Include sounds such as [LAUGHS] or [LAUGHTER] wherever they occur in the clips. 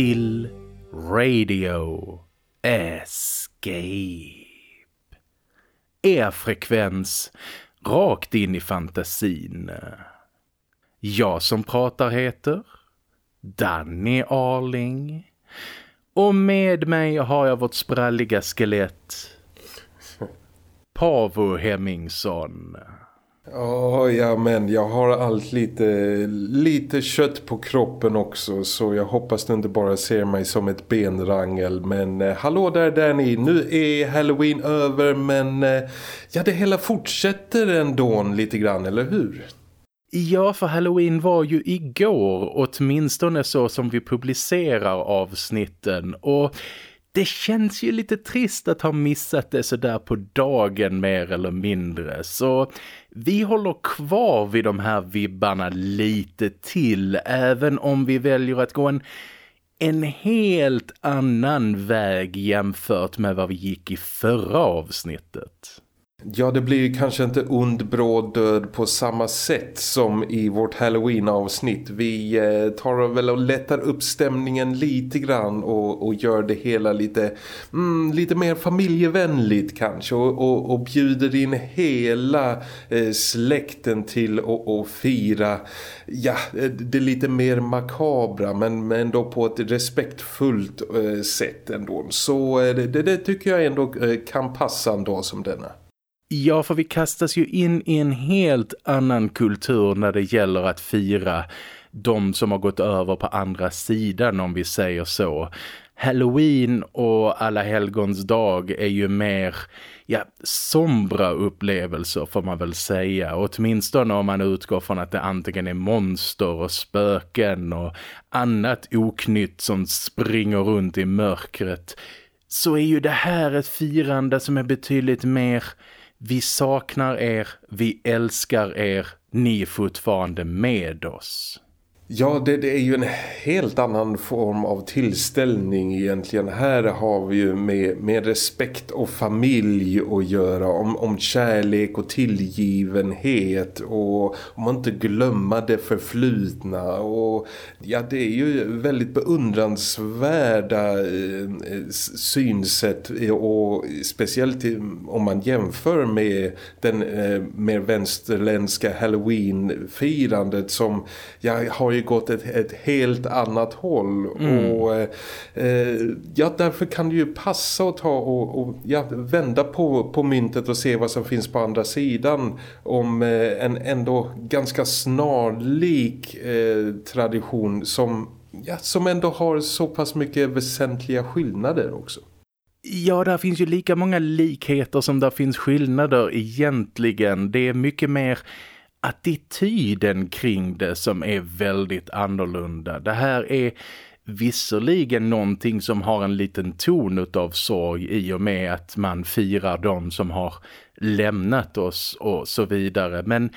Till Radio Escape. Er frekvens rakt in i fantasin. Jag som pratar heter Danny Arling. Och med mig har jag vårt spralliga skelett Pavo Hemmingsson. Oh, ja, men jag har allt lite, lite kött på kroppen också så jag hoppas du inte bara ser mig som ett benrangel. Men eh, hallå där Danny, nu är Halloween över men eh, ja, det hela fortsätter ändå lite grann, eller hur? Ja, för Halloween var ju igår, åtminstone så som vi publicerar avsnitten. Och det känns ju lite trist att ha missat det sådär på dagen mer eller mindre. Så vi håller kvar vid de här vibbarna lite till, även om vi väljer att gå en en helt annan väg jämfört med vad vi gick i förra avsnittet. Ja, det blir kanske inte ond bråd död på samma sätt som i vårt Halloween-avsnitt. Vi eh, tar väl och lättar upp stämningen lite grann och, och gör det hela lite, mm, lite mer familjevänligt kanske. Och, och, och bjuder in hela eh, släkten till att fira ja, eh, det lite mer makabra men, men ändå på ett respektfullt eh, sätt ändå. Så eh, det, det, tycker jag ändå eh, kan passa en dag som denna. Ja, för vi kastas ju in i en helt annan kultur när det gäller att fira de som har gått över på andra sidan om vi säger så. Halloween och alla helgons dag är ju mer ja, sombra upplevelser får man väl säga. Åtminstone om man utgår från att det antingen är monster och spöken och annat oknytt som springer runt i mörkret. Så är ju det här ett firande som är betydligt mer vi saknar er, vi älskar er, ni är fortfarande med oss. Ja, det, det, är ju en helt annan form av tillställning egentligen. Här har vi ju med, med respekt och familj att göra. Om, om kärlek och tillgivenhet och om man inte glömma det förflutna. Och ja, det är ju väldigt beundransvärda eh, synsätt eh, och speciellt om man jämför med den eh, mer vänsterländska Halloween-firandet som jag har ju gått ett, ett helt annat håll mm. och eh, ja därför kan det ju passa att ta och, och ja, vända på, på myntet och se vad som finns på andra sidan om eh, en ändå ganska snarlik eh, tradition som, ja, som ändå har så pass mycket väsentliga skillnader också. Ja, där finns ju lika många likheter som där finns skillnader egentligen. Det är mycket mer attityden kring det som är väldigt annorlunda. Det här är visserligen någonting som har en liten ton av sorg i och med att man firar de som har lämnat oss och så vidare. Men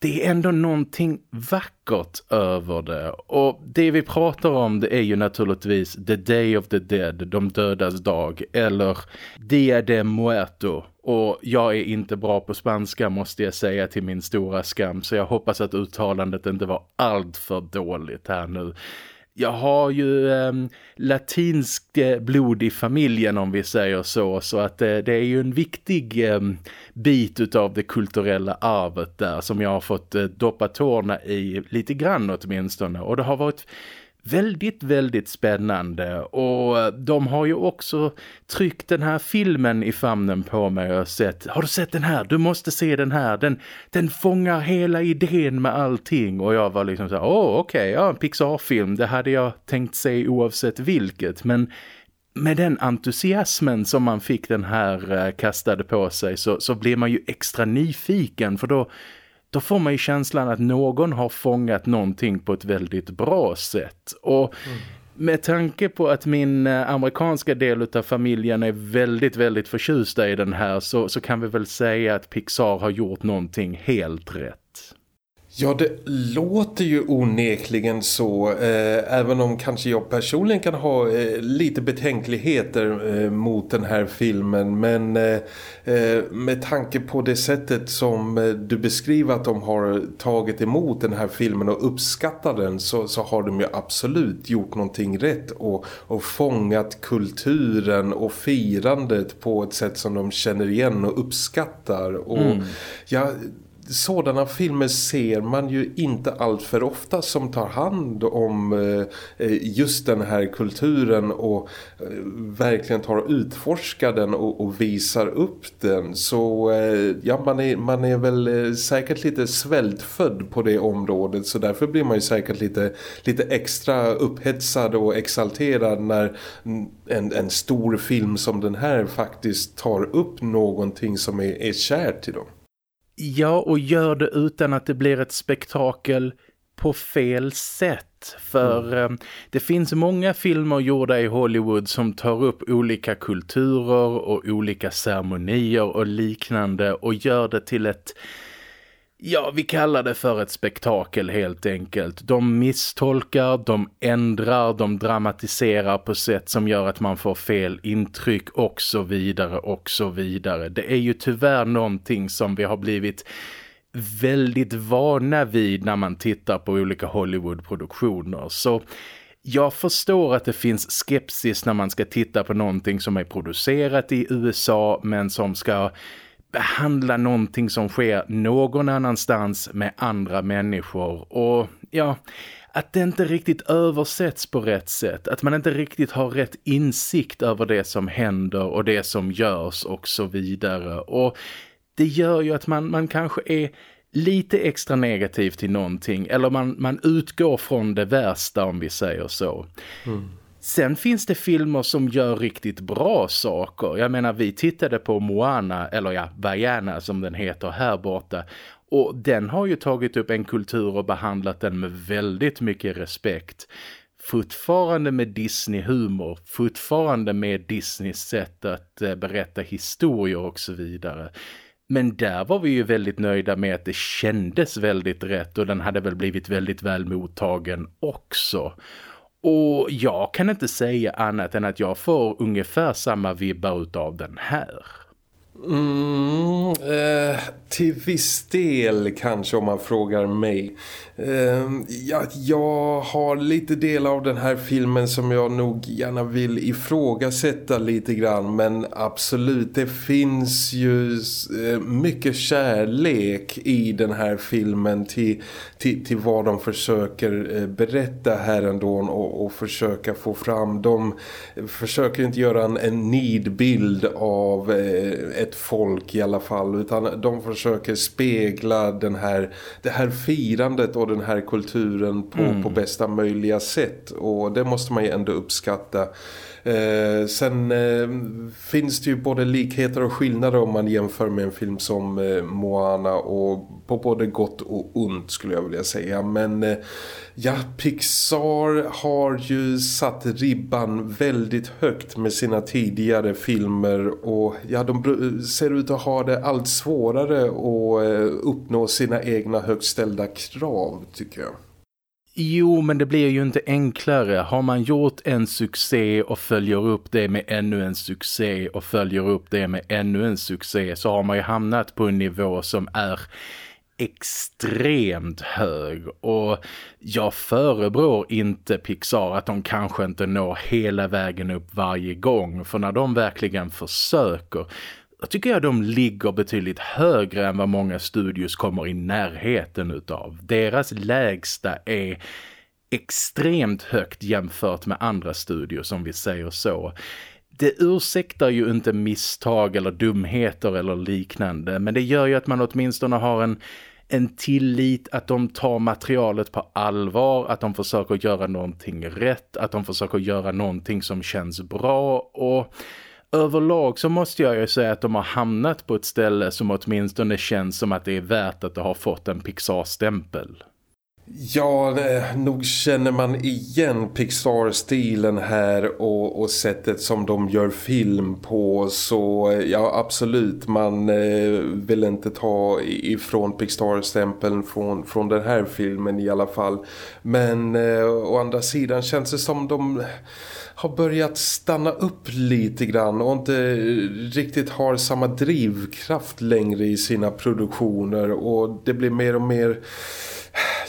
det är ändå någonting vackert över det. Och det vi pratar om det är ju naturligtvis The Day of the Dead, de dödas dag. Eller Dia de Muerto. Och jag är inte bra på spanska måste jag säga till min stora skam. Så jag hoppas att uttalandet inte var allt för dåligt här nu jag har ju ehm, eh, latinskt blod i familjen om vi säger så. Så att eh, det är ju en viktig eh, bit av det kulturella arvet där som jag har fått eh, doppa tårna i lite grann åtminstone. Och det har varit väldigt, väldigt spännande. Och eh, de har ju också tryckt den här filmen i famnen på mig och sett, har du sett den här? Du måste se den här, den, den fångar hela idén med allting. Och jag var liksom så här, åh okej, okay, ja en Pixar-film, det hade jag tänkt se oavsett vilket, men med den entusiasmen som man fick den här eh, kastade på sig så, så blir man ju extra nyfiken. För då då får man ju känslan att någon har fångat någonting på ett väldigt bra sätt. Och mm. med tanke på att min eh, amerikanska del av familjen är väldigt, väldigt förtjusta i den här så, så kan vi väl säga att Pixar har gjort någonting helt rätt. Ja, det låter ju onekligen så. Eh, även om kanske jag personligen kan ha eh, lite betänkligheter eh, mot den här filmen. Men eh, eh, med tanke på det sättet som eh, du beskriver att de har tagit emot den här filmen och uppskattat den så, så har de ju absolut gjort någonting rätt och, och fångat kulturen och firandet på ett sätt som de känner igen och uppskattar. Och mm. ja sådana filmer ser man ju inte allt för ofta som tar hand om eh, eh, just den här kulturen och eh, verkligen tar och utforskar den och, och visar upp den. Så ja, man är, man är väl säkert lite svältfödd på det området så därför blir man ju säkert lite, lite extra upphetsad och exalterad när en, en stor film som den här faktiskt tar upp någonting som är, är kärt till dem. Ja, och gör det utan att det blir ett spektakel på fel sätt. För mm. eh, det finns många filmer gjorda i Hollywood som tar upp olika kulturer och olika ceremonier och liknande och gör det till ett Ja, vi kallar det för ett spektakel helt enkelt. De misstolkar, de ändrar, de dramatiserar på sätt som gör att man får fel intryck och så vidare och så vidare. Det är ju tyvärr någonting som vi har blivit väldigt vana vid när man tittar på olika Hollywood-produktioner. Så jag förstår att det finns skepsis när man ska titta på någonting som är producerat i USA men som ska behandla någonting som sker någon annanstans med andra människor och ja, att det inte riktigt översätts på rätt sätt. Att man inte riktigt har rätt insikt över det som händer och det som görs och så vidare. Och det gör ju att man, man kanske är lite extra negativ till någonting eller man, man utgår från det värsta om vi säger så. Mm. Sen finns det filmer som gör riktigt bra saker. Jag menar, vi tittade på Moana, eller ja, Vaiana som den heter här borta. Och den har ju tagit upp en kultur och behandlat den med väldigt mycket respekt. Fortfarande med Disney-humor, fortfarande med Disneys sätt att eh, berätta historier och så vidare. Men där var vi ju väldigt nöjda med att det kändes väldigt rätt och den hade väl blivit väldigt väl mottagen också. Och jag kan inte säga annat än att jag får ungefär samma vibbar utav den här. Mm, eh, till viss del kanske om man frågar mig. Eh, ja, jag har lite del av den här filmen som jag nog gärna vill ifrågasätta lite grann. Men absolut, det finns ju eh, mycket kärlek i den här filmen till, till, till vad de försöker eh, berätta här ändå och, och försöka få fram. De försöker inte göra en, en nidbild av eh, ett folk i alla fall utan de försöker spegla den här, det här firandet och den här kulturen på, mm. på bästa möjliga sätt och det måste man ju ändå uppskatta. Eh, sen eh, finns det ju både likheter och skillnader om man jämför med en film som eh, Moana och på både gott och ont skulle jag vilja säga. Men eh, ja, Pixar har ju satt ribban väldigt högt med sina tidigare filmer och ja, de ser ut att ha det allt svårare att eh, uppnå sina egna högställda krav tycker jag. Jo, men det blir ju inte enklare. Har man gjort en succé och följer upp det med ännu en succé och följer upp det med ännu en succé så har man ju hamnat på en nivå som är extremt hög och jag förebrår inte Pixar att de kanske inte når hela vägen upp varje gång för när de verkligen försöker jag tycker jag de ligger betydligt högre än vad många studios kommer i närheten utav. Deras lägsta är extremt högt jämfört med andra studios om vi säger så. Det ursäktar ju inte misstag eller dumheter eller liknande men det gör ju att man åtminstone har en, en tillit att de tar materialet på allvar, att de försöker göra någonting rätt, att de försöker göra någonting som känns bra och överlag så måste jag ju säga att de har hamnat på ett ställe som åtminstone känns som att det är värt att det har fått en Pixar-stämpel. Ja, eh, nog känner man igen Pixar-stilen här och, och sättet som de gör film på så eh, ja absolut man eh, vill inte ta ifrån Pixar-stämpeln från, från den här filmen i alla fall. Men eh, å andra sidan känns det som de har börjat stanna upp lite grann och inte riktigt har samma drivkraft längre i sina produktioner och det blir mer och mer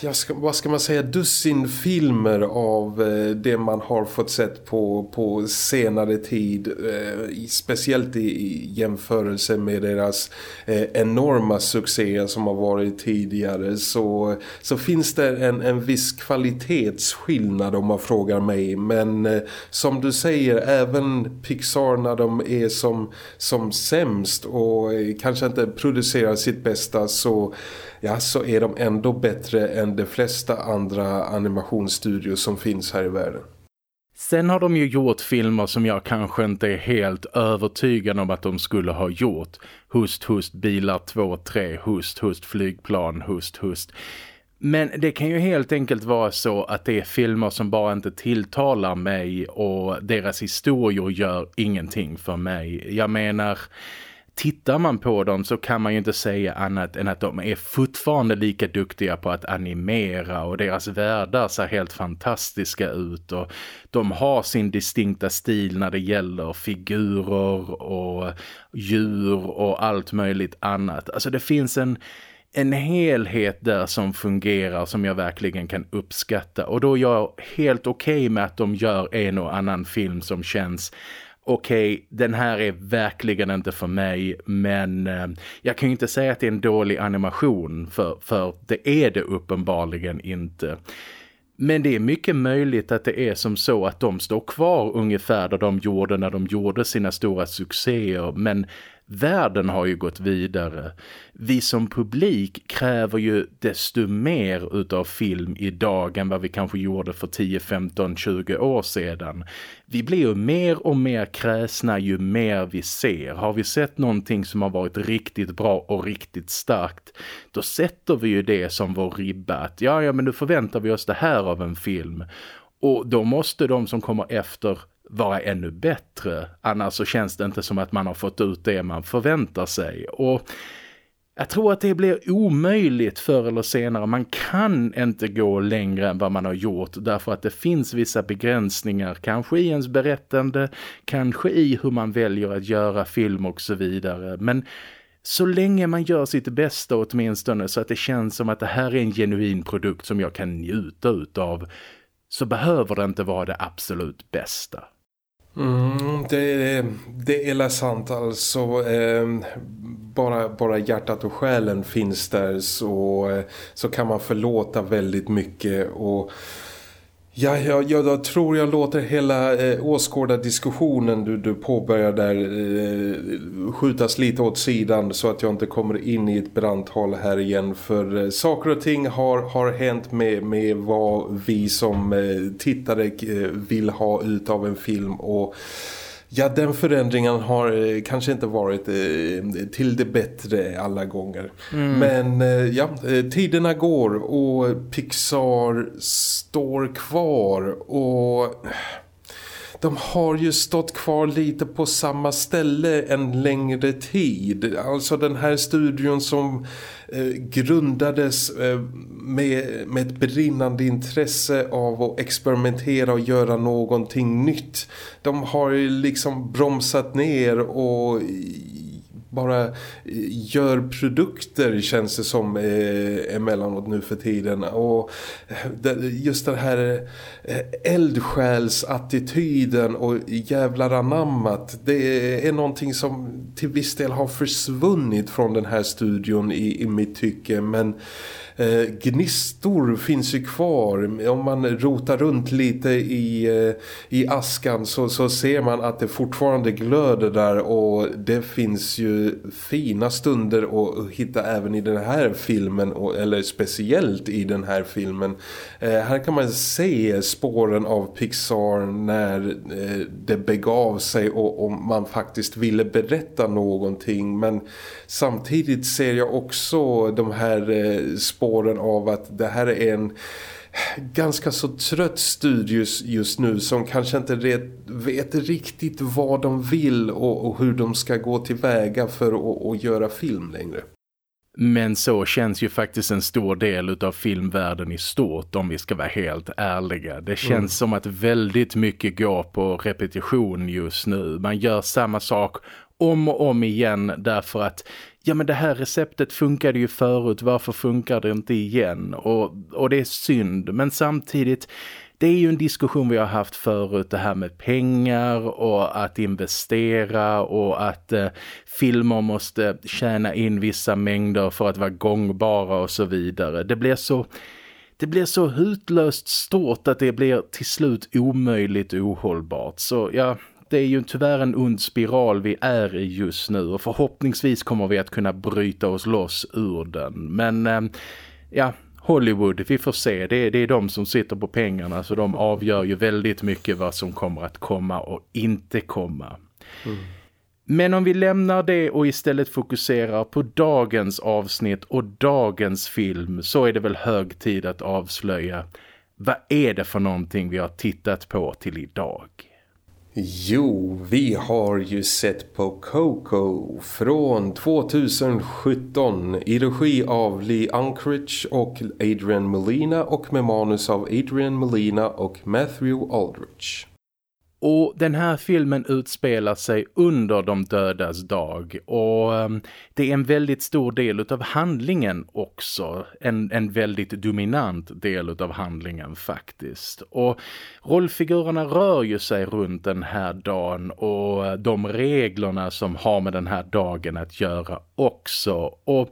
jag ska, vad ska man säga, dussin filmer av eh, det man har fått sett på, på senare tid. Eh, speciellt i, i jämförelse med deras eh, enorma succéer som har varit tidigare så, så finns det en, en viss kvalitetsskillnad om man frågar mig. Men eh, som du säger, även Pixar när de är som, som sämst och eh, kanske inte producerar sitt bästa så ja, så är de ändå bättre än de flesta andra animationsstudios som finns här i världen. Sen har de ju gjort filmer som jag kanske inte är helt övertygad om att de skulle ha gjort. Hust, hust, bilar 2, 3, hust, hust, flygplan, hust, hust. Men det kan ju helt enkelt vara så att det är filmer som bara inte tilltalar mig och deras historier gör ingenting för mig. Jag menar tittar man på dem så kan man ju inte säga annat än att de är fortfarande lika duktiga på att animera och deras världar ser helt fantastiska ut och de har sin distinkta stil när det gäller figurer och djur och allt möjligt annat. Alltså det finns en en helhet där som fungerar som jag verkligen kan uppskatta och då är jag helt okej okay med att de gör en och annan film som känns okej, okay, den här är verkligen inte för mig men eh, jag kan ju inte säga att det är en dålig animation för, för det är det uppenbarligen inte. Men det är mycket möjligt att det är som så att de står kvar ungefär där de gjorde när de gjorde sina stora succéer men Världen har ju gått vidare. Vi som publik kräver ju desto mer utav film idag än vad vi kanske gjorde för 10, 15, 20 år sedan. Vi blir ju mer och mer kräsna ju mer vi ser. Har vi sett någonting som har varit riktigt bra och riktigt starkt, då sätter vi ju det som vår ribba. Att ja, ja men nu förväntar vi oss det här av en film. Och då måste de som kommer efter vara ännu bättre. Annars så känns det inte som att man har fått ut det man förväntar sig. Och jag tror att det blir omöjligt förr eller senare. Man kan inte gå längre än vad man har gjort därför att det finns vissa begränsningar. Kanske i ens berättande, kanske i hur man väljer att göra film och så vidare. Men så länge man gör sitt bästa åtminstone så att det känns som att det här är en genuin produkt som jag kan njuta av så behöver det inte vara det absolut bästa. Mm, det, det är sant alltså. Eh, bara, bara hjärtat och själen finns där så, eh, så kan man förlåta väldigt mycket och Ja, ja, ja, jag tror jag låter hela eh, åskådardiskussionen du, du påbörjar där eh, skjutas lite åt sidan så att jag inte kommer in i ett brandtal här igen. För eh, saker och ting har, har hänt med, med vad vi som eh, tittare eh, vill ha ut av en film och Ja, den förändringen har eh, kanske inte varit eh, till det bättre alla gånger. Mm. Men eh, ja, tiderna går och Pixar står kvar och de har ju stått kvar lite på samma ställe en längre tid. Alltså den här studion som Eh, grundades eh, med, med ett brinnande intresse av att experimentera och göra någonting nytt. De har liksom bromsat ner och bara eh, gör produkter känns det som eh, emellanåt nu för tiden. Och eh, just den här eh, eldsjälsattityden och jävlar anammat det är någonting som till viss del har försvunnit från den här studion i, i mitt tycke. Men eh, gnistor finns ju kvar. Om man rotar runt lite i, eh, i askan så, så ser man att det fortfarande glöder där och det finns ju fina stunder att hitta även i den här filmen eller speciellt i den här filmen. Eh, här kan man se spåren av Pixar när eh, det begav sig och, och man faktiskt ville berätta någonting men samtidigt ser jag också de här eh, spåren av att det här är en ganska så trött studios just nu som kanske inte vet riktigt vad de vill och, och hur de ska gå tillväga för att, att göra film längre. Men så känns ju faktiskt en stor del av filmvärlden i stort om vi ska vara helt ärliga. Det känns mm. som att väldigt mycket går på repetition just nu. Man gör samma sak om och om igen därför att ja men det här receptet funkade ju förut, varför funkar det inte igen? Och, och det är synd, men samtidigt det är ju en diskussion vi har haft förut, det här med pengar och att investera och att eh, filmer måste tjäna in vissa mängder för att vara gångbara och så vidare. Det blir så... Det blir så hutlöst stort att det blir till slut omöjligt ohållbart. Så ja, det är ju tyvärr en ond spiral vi är i just nu och förhoppningsvis kommer vi att kunna bryta oss loss ur den. Men eh, ja, Hollywood, vi får se. Det är, det är de som sitter på pengarna så de avgör ju väldigt mycket vad som kommer att komma och inte komma. Mm. Men om vi lämnar det och istället fokuserar på dagens avsnitt och dagens film så är det väl hög tid att avslöja vad är det för någonting vi har tittat på till idag? Jo, vi har ju sett på Coco från 2017 i regi av Lee Unkrich och Adrian Molina och med manus av Adrian Molina och Matthew Aldrich. Och den här filmen utspelar sig under de dödas dag och ehm, det är en väldigt stor del av handlingen också. En, en väldigt dominant del av handlingen faktiskt. Och rollfigurerna rör ju sig runt den här dagen och de reglerna som har med den här dagen att göra också. Och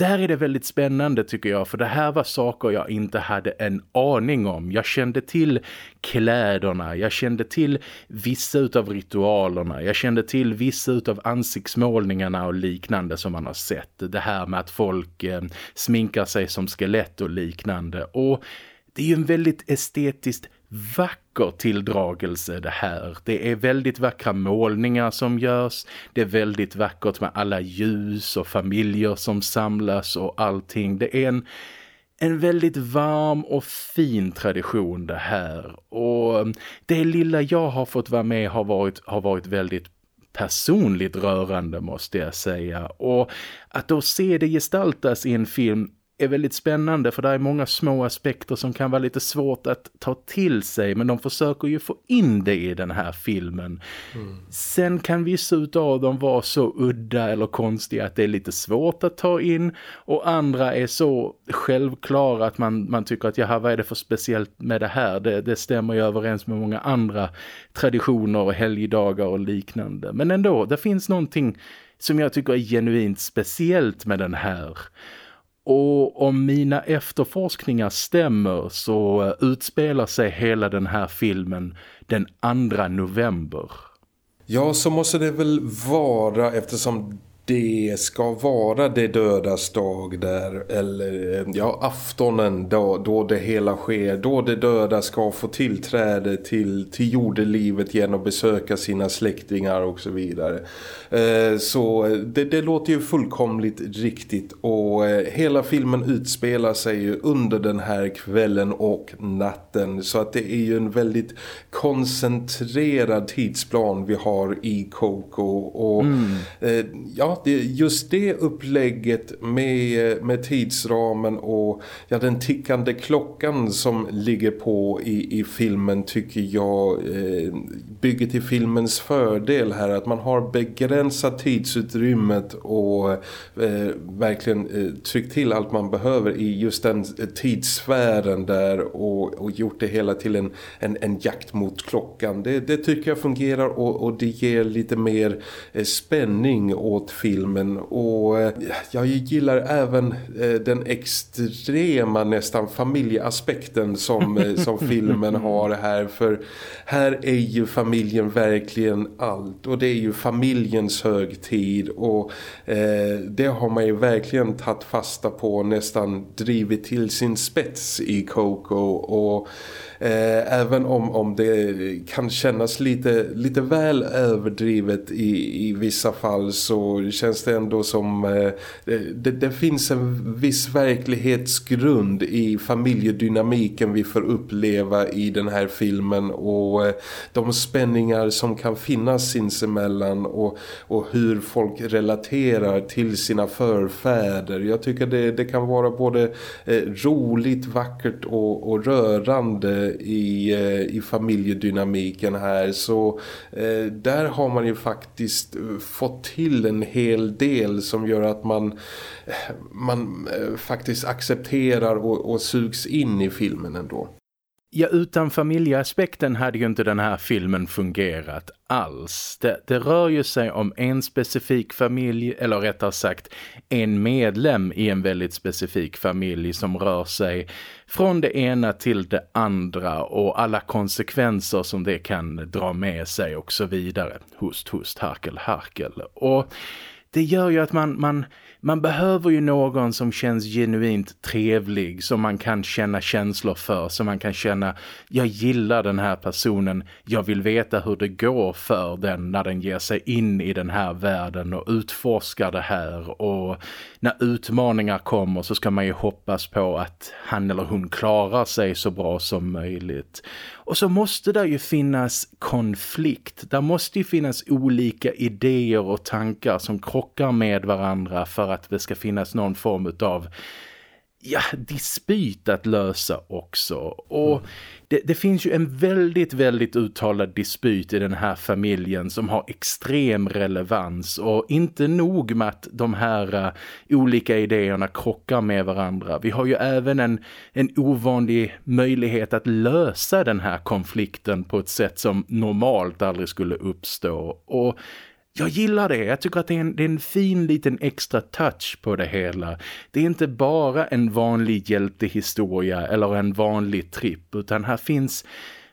där är det väldigt spännande tycker jag för det här var saker jag inte hade en aning om. Jag kände till kläderna, jag kände till vissa utav ritualerna, jag kände till vissa utav ansiktsmålningarna och liknande som man har sett. Det här med att folk eh, sminkar sig som skelett och liknande och det är ju en väldigt estetiskt vacker tilldragelse det här. Det är väldigt vackra målningar som görs. Det är väldigt vackert med alla ljus och familjer som samlas och allting. Det är en, en väldigt varm och fin tradition det här. Och det lilla jag har fått vara med har varit, har varit väldigt personligt rörande måste jag säga. Och att då se det gestaltas i en film är väldigt spännande för det är många små aspekter som kan vara lite svårt att ta till sig men de försöker ju få in det i den här filmen. Mm. Sen kan vissa av dem vara så udda eller konstiga att det är lite svårt att ta in och andra är så självklara att man, man tycker att jaha vad är det för speciellt med det här? Det, det stämmer ju överens med många andra traditioner och helgdagar och liknande. Men ändå, det finns någonting som jag tycker är genuint speciellt med den här. Och om mina efterforskningar stämmer så eh, utspelar sig hela den här filmen den 2 november. Ja, så måste det väl vara eftersom det ska vara det dödas dag där eller ja aftonen då, då det hela sker då det döda ska få tillträde till, till jordelivet igen och besöka sina släktingar och så vidare eh, så det, det, låter ju fullkomligt riktigt och eh, hela filmen utspelar sig ju under den här kvällen och natten så att det är ju en väldigt koncentrerad tidsplan vi har i Coco och mm. eh, ja det, just det upplägget med, med tidsramen och ja, den tickande klockan som ligger på i, i filmen tycker jag eh, bygger till filmens fördel här. Att man har begränsat tidsutrymmet och eh, verkligen eh, tryckt till allt man behöver i just den eh, tidssfären där och, och gjort det hela till en, en, en jakt mot klockan. Det, det tycker jag fungerar och, och det ger lite mer eh, spänning åt filmen och eh, jag gillar även eh, den extrema nästan familjeaspekten som, eh, [LAUGHS] som filmen har här för här är ju familjen verkligen allt och det är ju familjens högtid och eh, det har man ju verkligen tagit fasta på nästan drivit till sin spets i Coco och Eh, även om, om det kan kännas lite, lite väl överdrivet i, i vissa fall så känns det ändå som eh, eh, det, det, finns en viss verklighetsgrund i familjedynamiken vi får uppleva i den här filmen och eh, de spänningar som kan finnas sinsemellan och, och hur folk relaterar till sina förfäder. Jag tycker det, det kan vara både eh, roligt, vackert och, och rörande i, eh, i familjedynamiken här så eh, där har man ju faktiskt eh, fått till en hel del som gör att man, man eh, faktiskt accepterar och, och sugs in i filmen ändå. Ja, utan familjeaspekten hade ju inte den här filmen fungerat alls. Det, det, rör ju sig om en specifik familj, eller rättare sagt en medlem i en väldigt specifik familj som rör sig från det ena till det andra och alla konsekvenser som det kan dra med sig och så vidare. Hust, hust, harkel, harkel. Och det gör ju att man, man man behöver ju någon som känns genuint trevlig, som man kan känna känslor för, som man kan känna, jag gillar den här personen, jag vill veta hur det går för den när den ger sig in i den här världen och utforskar det här och när utmaningar kommer så ska man ju hoppas på att han eller hon klarar sig så bra som möjligt. Och så måste det ju finnas konflikt. Där måste ju finnas olika idéer och tankar som krockar med varandra för att det ska finnas någon form av ja, dispyt att lösa också. Och mm. det, det, finns ju en väldigt, väldigt uttalad dispyt i den här familjen som har extrem relevans. Och inte nog med att de här uh, olika idéerna krockar med varandra. Vi har ju även en, en ovanlig möjlighet att lösa den här konflikten på ett sätt som normalt aldrig skulle uppstå. Och jag gillar det. Jag tycker att det är, en, det är en fin liten extra touch på det hela. Det är inte bara en vanlig hjältehistoria eller en vanlig tripp utan här finns,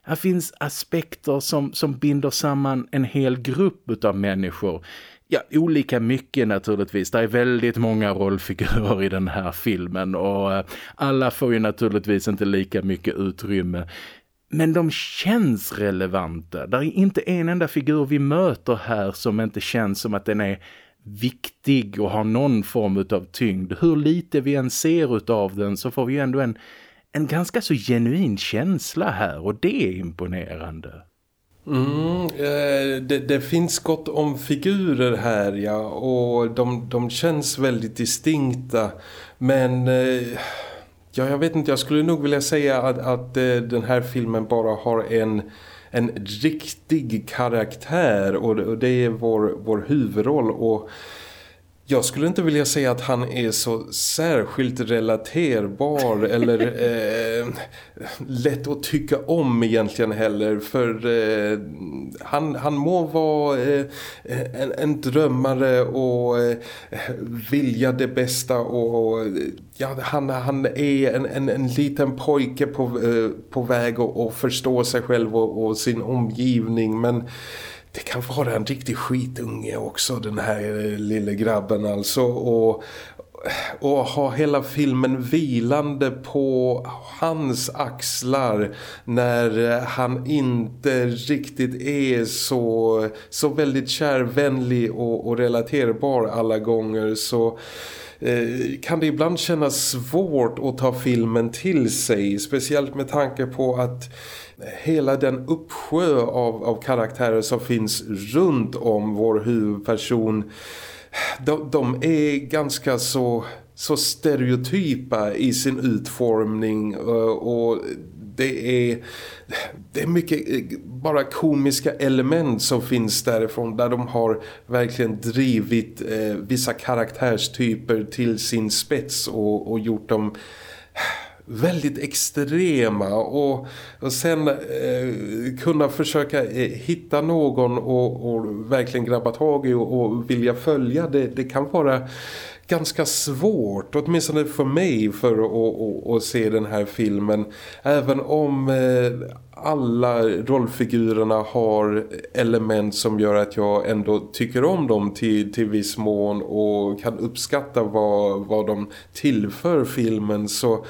här finns aspekter som, som binder samman en hel grupp av människor. Ja, olika mycket naturligtvis. Det är väldigt många rollfigurer i den här filmen och eh, alla får ju naturligtvis inte lika mycket utrymme. Men de känns relevanta. Det är inte en enda figur vi möter här som inte känns som att den är viktig och har någon form av tyngd. Hur lite vi än ser av den så får vi ändå en, en ganska så genuin känsla här och det är imponerande. Mm, eh, det, det, finns gott om figurer här ja och de, de känns väldigt distinkta men... Eh Ja, jag vet inte. Jag skulle nog vilja säga att, att eh, den här filmen bara har en, en riktig karaktär och, och det är vår, vår huvudroll och jag skulle inte vilja säga att han är så särskilt relaterbar [LAUGHS] eller eh, lätt att tycka om egentligen heller för eh, han, han må vara eh, en, en drömmare och eh, vilja det bästa och ja, han, han är en, en, en liten pojke på, eh, på väg att förstå sig själv och, och sin omgivning men det kan vara en riktig skitunge också den här eh, lille grabben alltså. Och, och ha hela filmen vilande på hans axlar när eh, han inte riktigt är så, så väldigt kärvänlig och, och relaterbar alla gånger. Så Eh, kan det ibland kännas svårt att ta filmen till sig? Speciellt med tanke på att hela den uppsjö av, av karaktärer som finns runt om vår huvudperson de, de är ganska så, så stereotypa i sin utformning eh, och det är, det är mycket eh, bara komiska element som finns därifrån där de har verkligen drivit eh, vissa karaktärstyper till sin spets och, och gjort dem väldigt extrema. Och, och sen eh, kunna försöka eh, hitta någon och, och, verkligen grabba tag i och, och vilja följa det, det kan vara ganska svårt, åtminstone för mig för att, att, att se den här filmen. Även om eh, alla rollfigurerna har element som gör att jag ändå tycker om dem till, till viss mån och kan uppskatta vad, vad de tillför filmen så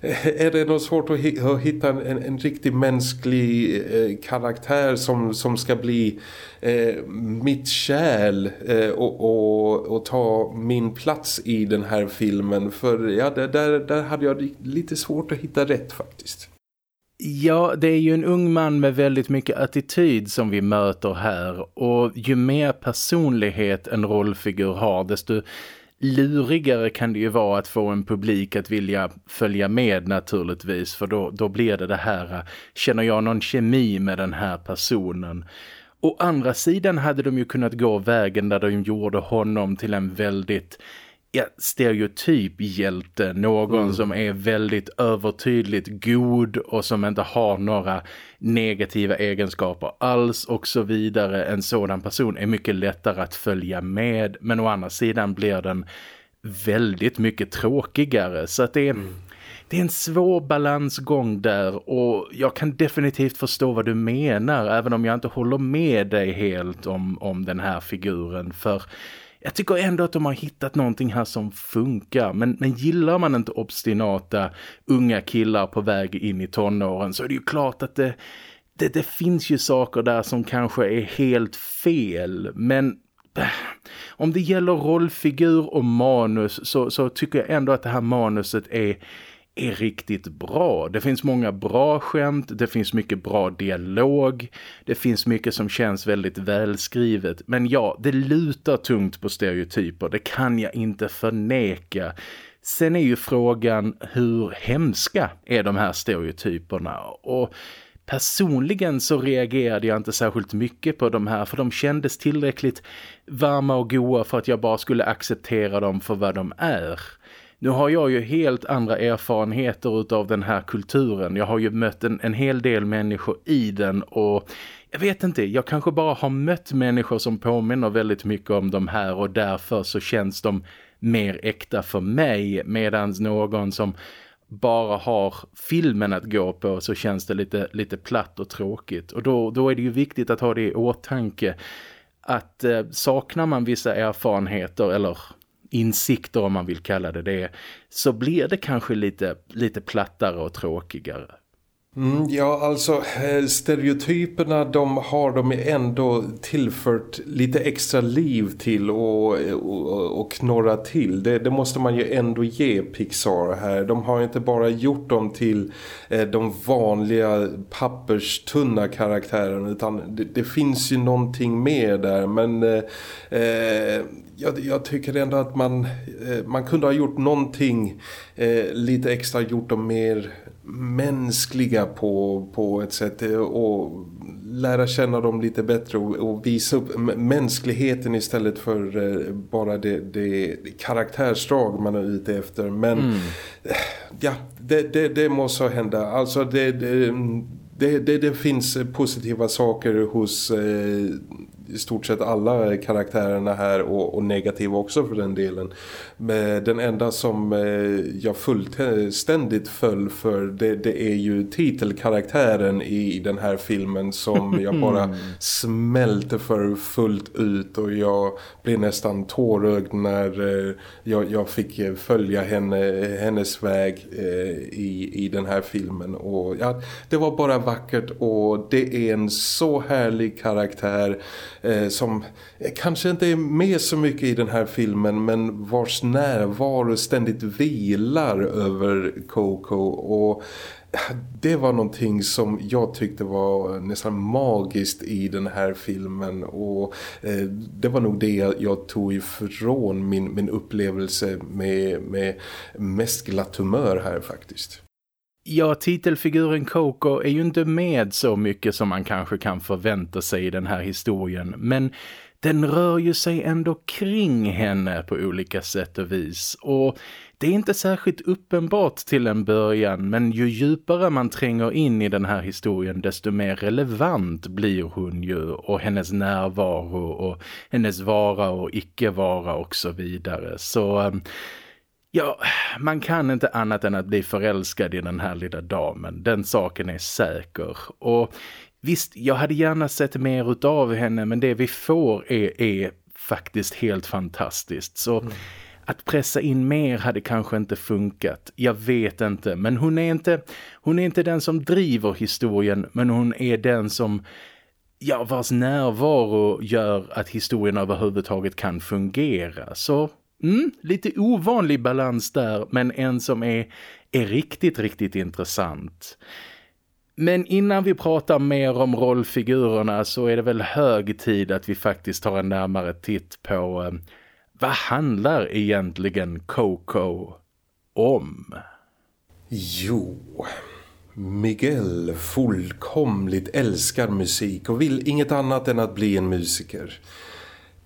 Eh, är det nog svårt att hitta en, en, en mänsklig eh, karaktär som, som ska bli eh, mitt kärl eh, och, och, och, ta min plats i den här filmen. För ja, där, där hade jag lite svårt att hitta rätt faktiskt. Ja, det är ju en ung man med väldigt mycket attityd som vi möter här och ju mer personlighet en rollfigur har desto lurigare kan det ju vara att få en publik att vilja följa med naturligtvis för då, då blir det det här, känner jag någon kemi med den här personen. Å andra sidan hade de ju kunnat gå vägen där de gjorde honom till en väldigt ja, stereotyp hjälte. Någon mm. som är väldigt övertydligt god och som inte har några negativa egenskaper alls och så vidare. En sådan person är mycket lättare att följa med men å andra sidan blir den väldigt mycket tråkigare så att det är... Mm. Det är en svår balansgång där och jag kan definitivt förstå vad du menar även om jag inte håller med dig helt om, om den här figuren för jag tycker ändå att de har hittat någonting här som funkar. Men, men gillar man inte obstinata unga killar på väg in i tonåren så är det ju klart att det, det, det finns ju saker där som kanske är helt fel. Men eh, om det gäller rollfigur och manus så, så tycker jag ändå att det här manuset är är riktigt bra. Det finns många bra skämt, det finns mycket bra dialog, det finns mycket som känns väldigt välskrivet. Men ja, det lutar tungt på stereotyper, det kan jag inte förneka. Sen är ju frågan hur hemska är de här stereotyperna och Personligen så reagerade jag inte särskilt mycket på de här för de kändes tillräckligt varma och goa för att jag bara skulle acceptera dem för vad de är. Nu har jag ju helt andra erfarenheter utav den här kulturen. Jag har ju mött en, en hel del människor i den och jag vet inte, jag kanske bara har mött människor som påminner väldigt mycket om de här och därför så känns de mer äkta för mig medan någon som bara har filmen att gå på så känns det lite, lite platt och tråkigt. Och då, då är det ju viktigt att ha det i åtanke att eh, saknar man vissa erfarenheter eller insikter om man vill kalla det det så blir det kanske lite, lite plattare och tråkigare. Mm, ja, alltså eh, stereotyperna de har de ändå tillfört lite extra liv till och, och, och knorra till. Det, det, måste man ju ändå ge Pixar här. De har inte bara gjort dem till eh, de vanliga papperstunna karaktärerna utan det, det, finns ju någonting mer där. Men eh, eh jag, jag, tycker ändå att man, eh, man kunde ha gjort någonting eh, lite extra, gjort dem mer mänskliga på, på ett sätt eh, och lära känna dem lite bättre och, och visa upp mänskligheten istället för eh, bara det, det karaktärsdrag man är ute efter. Men mm. Ja, det, det, det måste hända. Alltså det, det det, det, det, finns positiva saker hos eh, i stort sett alla karaktärerna här och, och negativa också för den delen. Men den enda som eh, jag fullständigt föll för det, det, är ju titelkaraktären i den här filmen som [LAUGHS] jag bara smälte för fullt ut och jag blev nästan tårögd när eh, jag, jag, fick följa henne, hennes väg eh, i, i den här filmen och ja, det var bara vackert och det är en så härlig karaktär eh, Eh, som kanske inte är med så mycket i den här filmen men vars närvaro ständigt vilar över Coco och eh, det var någonting som jag tyckte var nästan magiskt i den här filmen och eh, det var nog det jag tog ifrån min, min upplevelse med, med mest glatt humör här faktiskt. Ja, titelfiguren Coco är ju inte med så mycket som man kanske kan förvänta sig i den här historien. Men den rör ju sig ändå kring henne på olika sätt och vis. Och det är inte särskilt uppenbart till en början men ju djupare man tränger in i den här historien desto mer relevant blir hon ju och hennes närvaro och hennes vara och icke-vara och så vidare. Så ehm, ja, man kan inte annat än att bli förälskad i den här lilla damen. Den saken är säker. Och visst, jag hade gärna sett mer av henne men det vi får är, är faktiskt helt fantastiskt. Så... Mm att pressa in mer hade kanske inte funkat. Jag vet inte, men hon är inte hon är inte den som driver historien, men hon är den som ja, vars närvaro gör att historien överhuvudtaget kan fungera. Så mm, lite ovanlig balans där, men en som är, är riktigt, riktigt intressant. Men innan vi pratar mer om rollfigurerna så är det väl hög tid att vi faktiskt tar en närmare titt på eh, vad handlar egentligen Coco om? Jo, Miguel fullkomligt älskar musik och vill inget annat än att bli en musiker.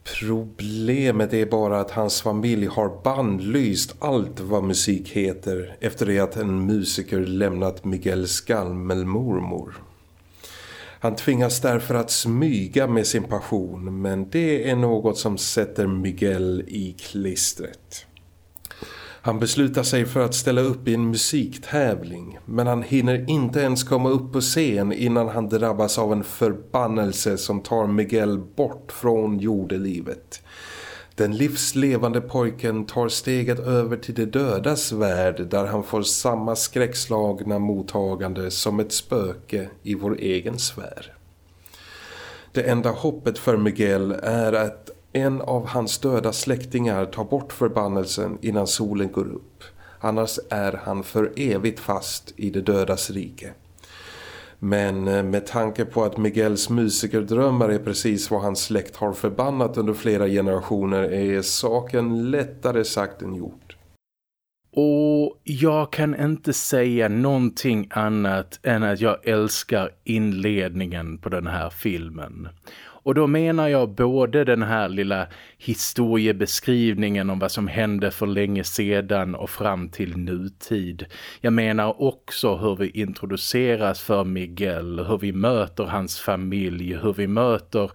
Problemet är bara att hans familj har bandlyst allt vad musik heter efter det att en musiker lämnat Miguels gammelmormor. Han tvingas därför att smyga med sin passion men det är något som sätter Miguel i klistret. Han beslutar sig för att ställa upp i en musiktävling men han hinner inte ens komma upp på scen innan han drabbas av en förbannelse som tar Miguel bort från jordelivet. Den livslevande pojken tar steget över till det dödas värld där han får samma skräckslagna mottagande som ett spöke i vår egen sfär. Det enda hoppet för Miguel är att en av hans döda släktingar tar bort förbannelsen innan solen går upp. Annars är han för evigt fast i det dödas rike. Men eh, med tanke på att Miguels musikerdrömmar är precis vad hans släkt har förbannat under flera generationer är saken lättare sagt än gjort. Och jag kan inte säga någonting annat än att jag älskar inledningen på den här filmen. Och då menar jag både den här lilla historiebeskrivningen om vad som hände för länge sedan och fram till nutid. Jag menar också hur vi introduceras för Miguel, hur vi möter hans familj, hur vi möter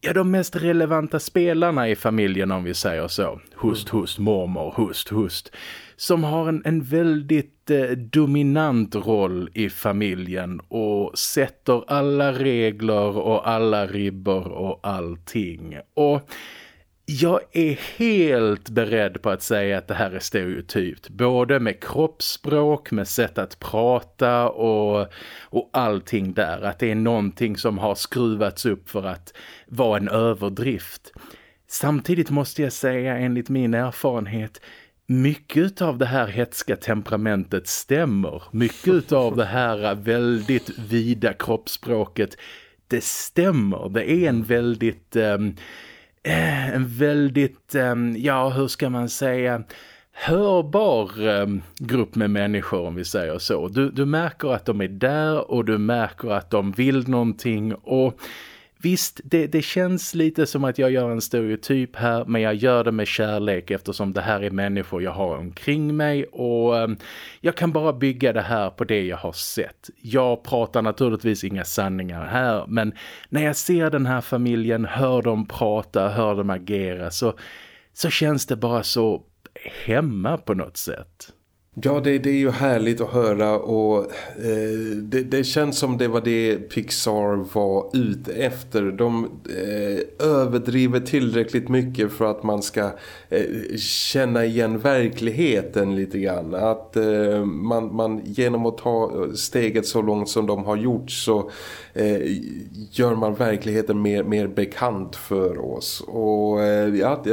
ja, de mest relevanta spelarna i familjen om vi säger så. Hust, hust, mormor, hust, hust som har en, en väldigt eh, dominant roll i familjen och sätter alla regler och alla ribbor och allting. Och jag är helt beredd på att säga att det här är stereotypt. Både med kroppsspråk, med sätt att prata och, och allting där. Att det är någonting som har skruvats upp för att vara en överdrift. Samtidigt måste jag säga enligt min erfarenhet mycket av det här hetska temperamentet stämmer. Mycket av det här väldigt vida kroppsspråket, det stämmer. Det är en väldigt... Um, Eh, en väldigt, ehm, ja hur ska man säga hörbar ehm, grupp med människor om vi säger så. Du, du märker att de är där och du märker att de vill någonting och Visst, det, det känns lite som att jag gör en stereotyp här men jag gör det med kärlek eftersom det här är människor jag har omkring mig och um, jag kan bara bygga det här på det jag har sett. Jag pratar naturligtvis inga sanningar här men när jag ser den här familjen, hör dem prata, hör dem agera så, så känns det bara så hemma på något sätt. Ja, det, det, är ju härligt att höra och eh, det, det, känns som det var det Pixar var ute efter. De eh, överdriver tillräckligt mycket för att man ska eh, känna igen verkligheten lite grann. Att eh, man, man genom att ta steget så långt som de har gjort så eh, gör man verkligheten mer, mer bekant för oss. Och eh, ja,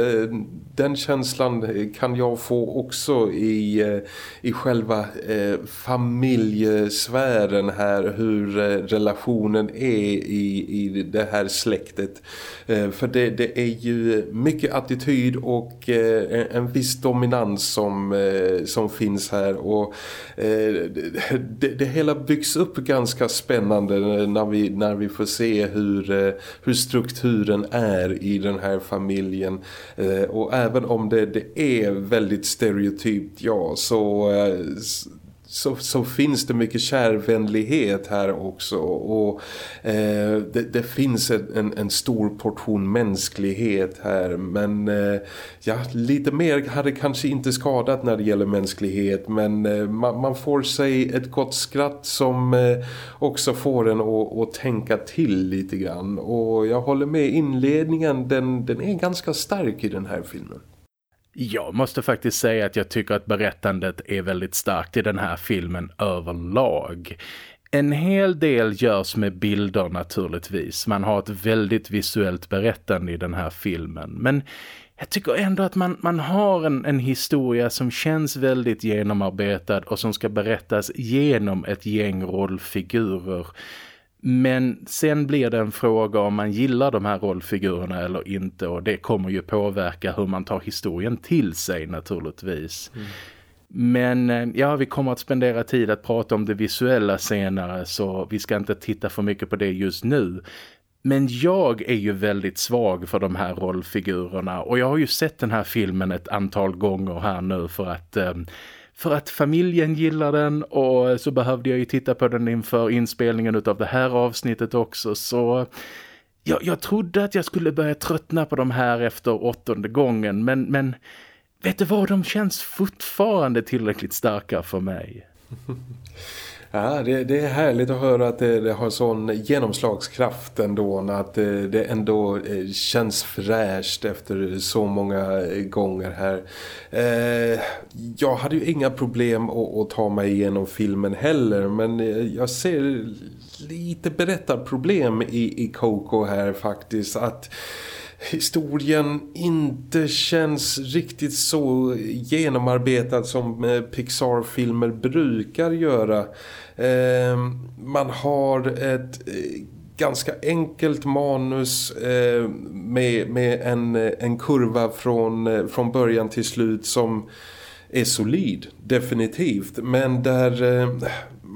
den känslan kan jag få också i eh, i själva eh, familjesfären här hur eh, relationen är i, i det här släktet. Eh, för det, det är ju mycket attityd och eh, en viss dominans som, eh, som finns här och det, det, det hela byggs upp ganska spännande när vi, när vi får se hur, eh, hur strukturen är i den här familjen eh, och även om det, det är väldigt stereotypt ja så Eh, så, så finns det mycket kärvänlighet här också. Och eh, det, det, finns en, en, stor portion mänsklighet här. Men eh, ja, lite mer hade kanske inte skadat när det gäller mänsklighet. Men eh, man, man, får sig ett gott skratt som eh, också får en att, att tänka till lite grann. Och jag håller med inledningen, den, den är ganska stark i den här filmen. Jag måste faktiskt säga att jag tycker att berättandet är väldigt starkt i den här filmen överlag. En hel del görs med bilder naturligtvis. Man har ett väldigt visuellt berättande i den här filmen. Men jag tycker ändå att man, man har en, en historia som känns väldigt genomarbetad och som ska berättas genom ett gäng rollfigurer- men sen blir det en fråga om man gillar de här rollfigurerna eller inte och det kommer ju påverka hur man tar historien till sig naturligtvis. Mm. Men eh, ja, vi kommer att spendera tid att prata om det visuella senare så vi ska inte titta för mycket på det just nu. Men jag är ju väldigt svag för de här rollfigurerna och jag har ju sett den här filmen ett antal gånger här nu för att... Eh, för att familjen gillar den och så behövde jag ju titta på den inför inspelningen av det här avsnittet också så jag, jag trodde att jag skulle börja tröttna på de här efter åttonde gången men, men vet du vad, de känns fortfarande tillräckligt starka för mig. [LAUGHS] Ja, det, det, är härligt att höra att det, det, har sån genomslagskraft ändå. Att det, det ändå eh, känns fräscht efter så många eh, gånger här. Eh, jag hade ju inga problem att, att, ta mig igenom filmen heller. Men eh, jag ser lite berättarproblem i, i Coco här faktiskt. Att historien inte känns riktigt så genomarbetad som eh, Pixar-filmer brukar göra. Ehm, man har ett eh, ganska enkelt manus eh, med, med en, eh, en kurva från, från början till slut som är solid, definitivt. Men där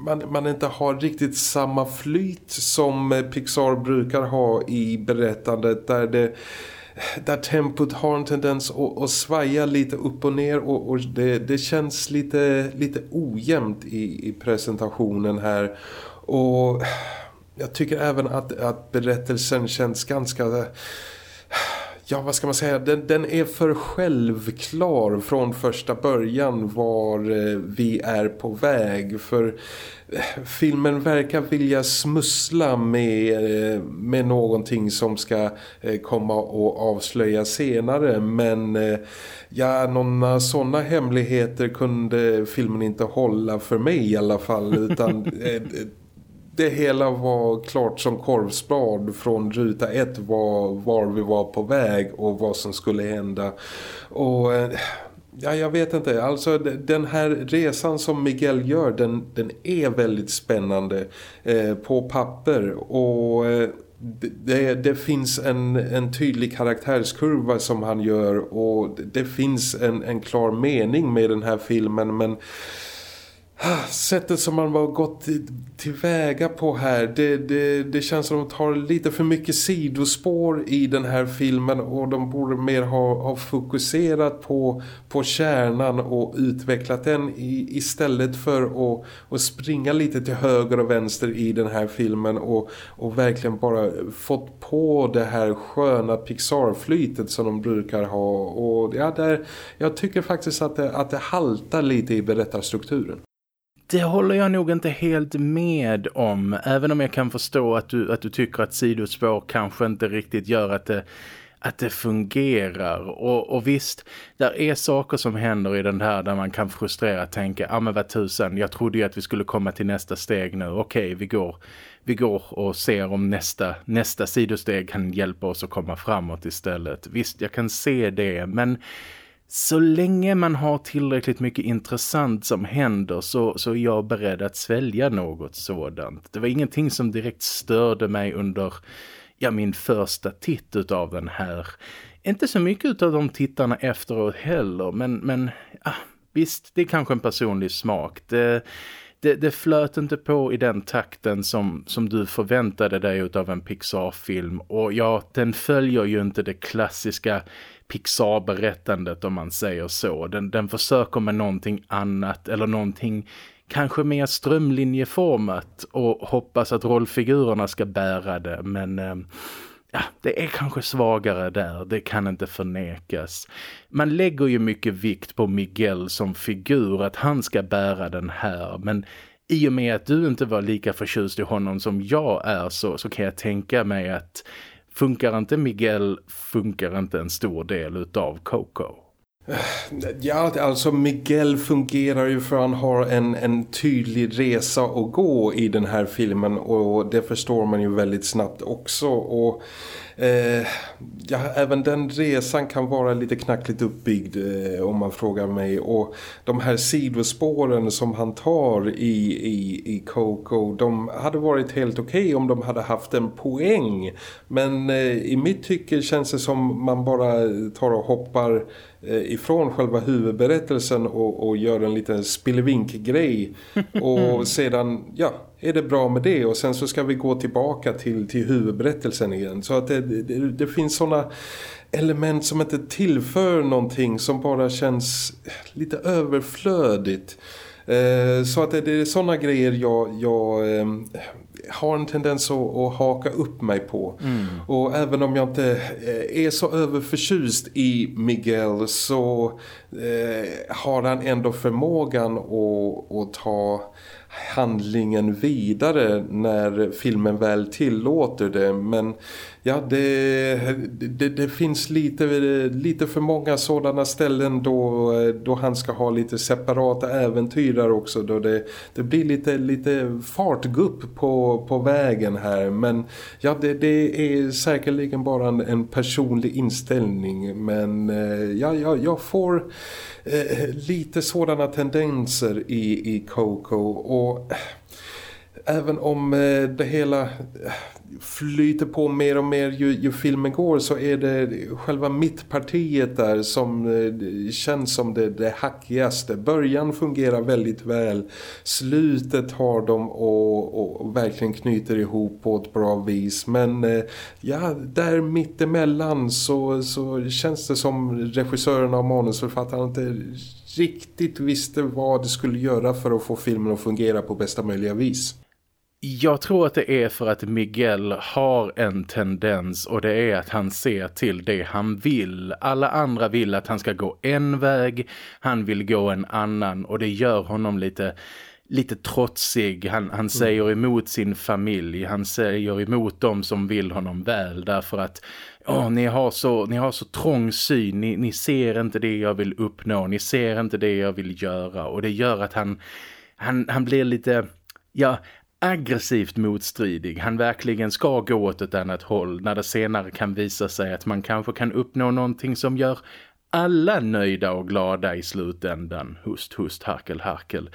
man, man inte har riktigt samma flyt som eh, Pixar brukar ha i berättandet där det där tempot har en tendens att, att svaja lite upp och ner och, och det, det, känns lite, lite ojämnt i, i presentationen här. Och jag tycker även att, att berättelsen känns ganska ja vad ska man säga, den, den, är för självklar från första början var eh, vi är på väg. För eh, filmen verkar vilja smussla med, eh, med någonting som ska komma och avslöja senare. Men ja, några sådana hemligheter kunde filmen inte hålla för mig i alla fall. Utan [LAUGHS] det hela var klart som korvspad från ruta ett var, var vi var på väg och vad som skulle hända. Och eh, ja, jag vet inte. Alltså den här resan som Miguel gör den, den är väldigt spännande eh, på papper och... Eh, det, det, finns en, en tydlig karaktärskurva som han gör och det finns en, en klar mening med den här filmen men sättet som man har gått tillväga på här det, det, det känns som att de tar lite för mycket sidospår i den här filmen och de borde mer ha, ha fokuserat på, på kärnan och utvecklat den i, istället för att, att springa lite till höger och vänster i den här filmen och, och verkligen bara fått på det här sköna Pixar-flytet som de brukar ha och ja, där, jag tycker faktiskt att det, att det haltar lite i berättarstrukturen. Det håller jag nog inte helt med om. Även om jag kan förstå att du, att du tycker att sidospår kanske inte riktigt gör att det, att det fungerar. Och, och visst, där är saker som händer i den här där man kan frustrerat tänka, ja ah, men vad tusan, jag trodde ju att vi skulle komma till nästa steg nu. Okej, vi går, vi går och ser om nästa, nästa sidosteg kan hjälpa oss att komma framåt istället. Visst, jag kan se det, men så länge man har tillräckligt mycket intressant som händer så, så är jag beredd att svälja något sådant. Det var ingenting som direkt störde mig under ja, min första titt av den här. Inte så mycket av de tittarna efteråt heller men, men ah, visst, det är kanske en personlig smak. Det, det, det flöt inte på i den takten som, som du förväntade dig av en Pixar-film. Och ja, den följer ju inte det klassiska Pixar-berättandet om man säger så. Den, den försöker med någonting annat eller någonting kanske mer strömlinjeformat och hoppas att rollfigurerna ska bära det. Men... Eh, ja, det är kanske svagare där, det kan inte förnekas. Man lägger ju mycket vikt på Miguel som figur, att han ska bära den här, men i och med att du inte var lika förtjust i honom som jag är så, så kan jag tänka mig att funkar inte Miguel, funkar inte en stor del utav Coco. Ja, alltså Miguel fungerar ju för han har en, en tydlig resa att gå i den här filmen och det förstår man ju väldigt snabbt också. Och eh, ja, även den resan kan vara lite knackligt uppbyggd eh, om man frågar mig. Och de här sidospåren som han tar i, i, i Coco de hade varit helt okej okay om de hade haft en poäng. Men eh, i mitt tycke känns det som man bara tar och hoppar eh, ifrån själva huvudberättelsen och, och gör en liten spillevink-grej [LAUGHS] och sedan, ja, är det bra med det och sen så ska vi gå tillbaka till, till huvudberättelsen igen. Så att det, det, det finns sådana element som inte tillför någonting som bara känns lite överflödigt. Eh, så att det, det är sådana grejer jag, jag eh, har en tendens att, att haka upp mig på. Mm. Och även om jag inte eh, är så överförtjust i Miguel så eh, har han ändå förmågan att, att ta handlingen vidare när filmen väl tillåter det. Men ja, det, det, det, finns lite, lite för många sådana ställen då, då han ska ha lite separata äventyr där också. Då det, det blir lite, lite fartgupp på, på vägen här. Men ja, det, det är säkerligen bara en, en personlig inställning. Men eh, ja, ja, jag får eh, lite sådana tendenser i, i Coco och eh, även om eh, det hela eh, flyter på mer och mer ju, ju, filmen går så är det själva mittpartiet där som eh, känns som det, det hackigaste. Början fungerar väldigt väl. Slutet har de och, och verkligen knyter ihop på ett bra vis. Men eh, ja, där mittemellan så, så känns det som regissörerna och manusförfattarna inte riktigt visste vad det skulle göra för att få filmen att fungera på bästa möjliga vis. Jag tror att det är för att Miguel har en tendens och det är att han ser till det han vill. Alla andra vill att han ska gå en väg, han vill gå en annan och det gör honom lite lite trotsig. Han, han mm. säger emot sin familj. Han säger emot dem som vill honom väl. Därför att åh, ni, har så, ni har så trång syn. Ni, ni ser inte det jag vill uppnå. Ni ser inte det jag vill göra. Och det gör att han, han, han blir lite... Ja, aggressivt motstridig. Han verkligen ska gå åt ett annat håll när det senare kan visa sig att man kanske kan uppnå någonting som gör alla nöjda och glada i slutändan. Hust, hust, harkel, harkel.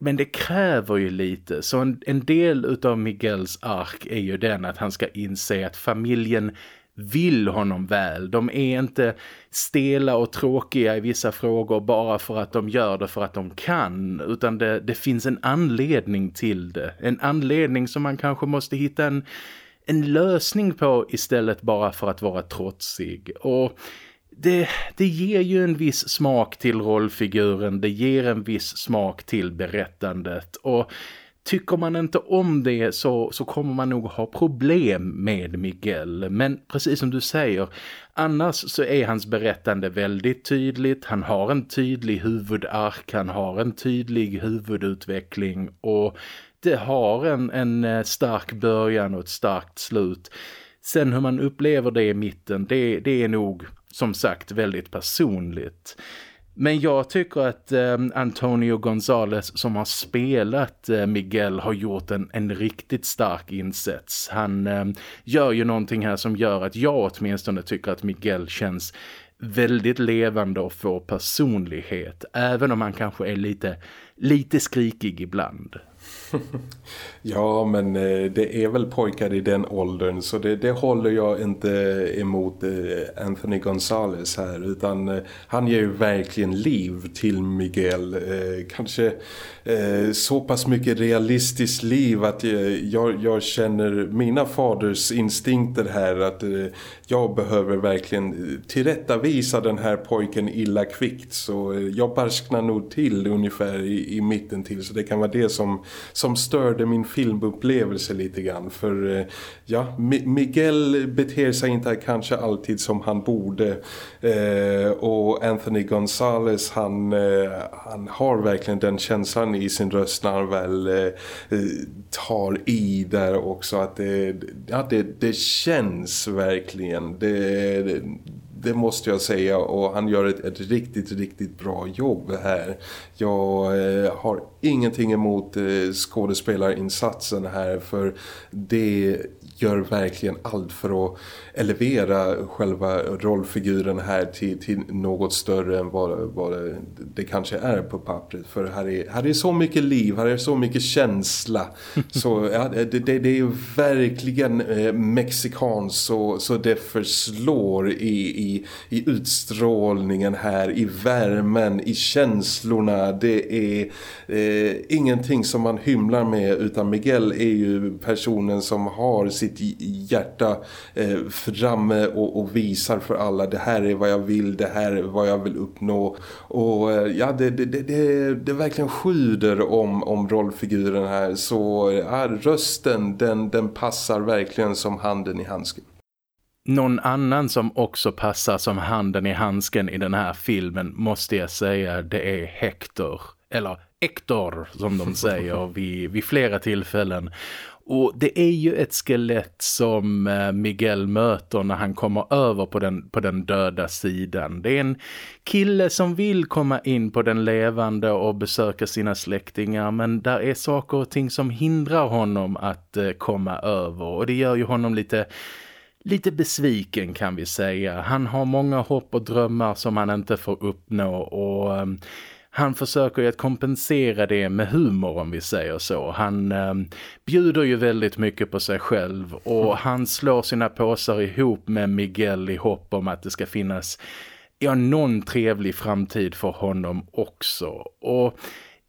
Men det kräver ju lite. Så en, en del av Miguels ark är ju den att han ska inse att familjen vill honom väl. De är inte stela och tråkiga i vissa frågor bara för att de gör det för att de kan. Utan det, det finns en anledning till det. En anledning som man kanske måste hitta en, en lösning på istället bara för att vara trotsig. Och det, det ger ju en viss smak till rollfiguren. Det ger en viss smak till berättandet. Och Tycker man inte om det så, så kommer man nog ha problem med Miguel. Men precis som du säger, annars så är hans berättande väldigt tydligt. Han har en tydlig huvudark, han har en tydlig huvudutveckling och det har en, en eh, stark början och ett starkt slut. Sen hur man upplever det i mitten, det, det är nog som sagt väldigt personligt. Men jag tycker att eh, Antonio Gonzales som har spelat eh, Miguel har gjort en, en riktigt stark insats. Han eh, gör ju någonting här som gör att jag åtminstone tycker att Miguel känns väldigt levande och får personlighet. Även om han kanske är lite, lite skrikig ibland. [LAUGHS] ja, men eh, det är väl pojkar i den åldern så det, det håller jag inte emot eh, Anthony Gonzales här utan eh, han ger ju verkligen liv till Miguel. Kanske Eh, så pass mycket realistiskt liv att eh, jag, jag känner mina faders instinkter här att eh, jag behöver verkligen tillrättavisa den här pojken illa kvickt så jag barsknar nog till ungefär i, i mitten till så det kan vara det som som störde min filmupplevelse lite grann. För ja, ja, Miguel beter sig inte kanske alltid som han borde. Eh, och Anthony Gonzales han, han har verkligen den känslan i sin röst när han väl eh, tar i där också. Att det, ja, det, det känns verkligen. Det, det det måste jag säga och han gör ett, ett riktigt, riktigt bra jobb här. Jag eh, har ingenting emot eh, skådespelarinsatsen här för det gör verkligen allt för att elevera själva rollfiguren här till, till något större än vad, vad det, det, kanske är på pappret. För här är, här är så mycket liv, här är så mycket känsla. [LAUGHS] så ja, det, det, det är verkligen eh, mexikanskt så, så det förslår i, i, i utstrålningen här, i värmen, i känslorna. Det är eh, ingenting som man hymlar med utan Miguel är ju personen som har sitt sitt hjärta eh, framme och, och, visar för alla det här är vad jag vill, det här är vad jag vill uppnå och eh, ja det, det, det, det verkligen sjuder om, om rollfiguren här så eh, ja, rösten den, den passar verkligen som handen i handsken. Någon annan som också passar som handen i handsken i den här filmen måste jag säga det är Hector. Eller Hector som de säger vid, vid flera tillfällen. Och det är ju ett skelett som eh, Miguel möter när han kommer över på den, på den döda sidan. Det är en kille som vill komma in på den levande och besöka sina släktingar men där är saker och ting som hindrar honom att eh, komma över och det gör ju honom lite lite besviken kan vi säga. Han har många hopp och drömmar som han inte får uppnå och ehm, han försöker ju att kompensera det med humor om vi säger så. Han eh, bjuder ju väldigt mycket på sig själv och mm. han slår sina påsar ihop med Miguel i hopp om att det ska finnas ja, någon trevlig framtid för honom också. Och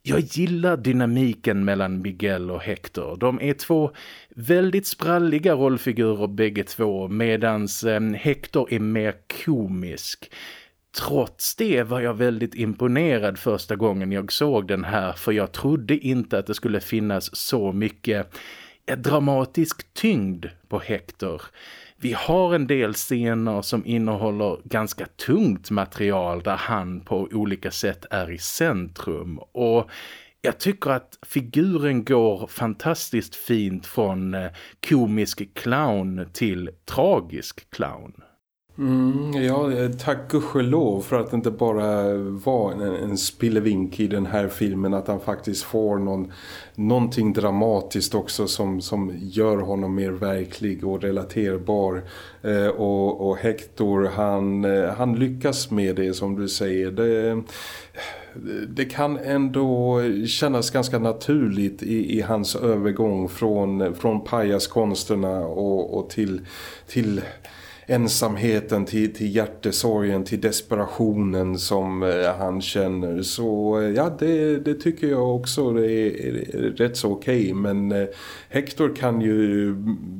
jag gillar dynamiken mellan Miguel och Hector. De är två väldigt spralliga rollfigurer bägge två medans eh, Hector är mer komisk. Trots det var jag väldigt imponerad första gången jag såg den här för jag trodde inte att det skulle finnas så mycket dramatisk tyngd på Hector. Vi har en del scener som innehåller ganska tungt material där han på olika sätt är i centrum och jag tycker att figuren går fantastiskt fint från eh, komisk clown till tragisk clown. Mm, ja, eh, tack gudskelov för att det inte bara var en, en spillevink i den här filmen att han faktiskt får någon, någonting dramatiskt också som, som gör honom mer verklig och relaterbar. Eh, och, och Hector han, eh, han lyckas med det som du säger. Det, det kan ändå kännas ganska naturligt i, i hans övergång från, från pajaskonsterna och, och till, till ensamheten, till, till hjärtesorgen, till desperationen som eh, han känner. Så eh, ja, det, det tycker jag också det är, är rätt så okej. Okay. Men eh, Hector kan ju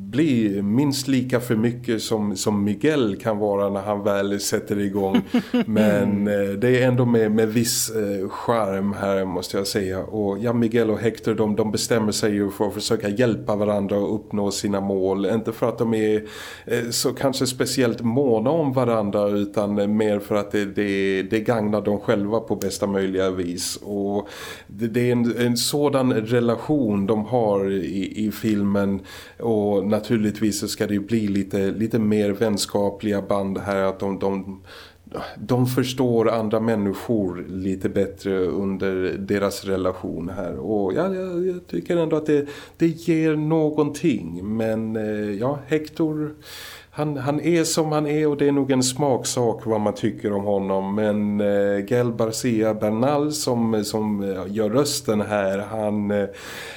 bli minst lika för mycket som, som Miguel kan vara när han väl sätter igång. [LAUGHS] Men eh, det är ändå med, med viss eh, charm här måste jag säga. Och ja, Miguel och Hector de, de bestämmer sig ju för att försöka hjälpa varandra och uppnå sina mål. Inte för att de är eh, så kanske speciellt måna om varandra utan mer för att det, det, det gagnar dem själva på bästa möjliga vis. Och det, det är en, en sådan relation de har i, i filmen och naturligtvis så ska det ju bli lite, lite mer vänskapliga band här att de, de de förstår andra människor lite bättre under deras relation här. Och ja, jag, jag tycker ändå att det, det ger någonting. Men eh, ja, Hector han, han är som han är och det är nog en smaksak vad man tycker om honom. Men eh, Gael Barcia Bernal som, som eh, gör rösten här, han, eh,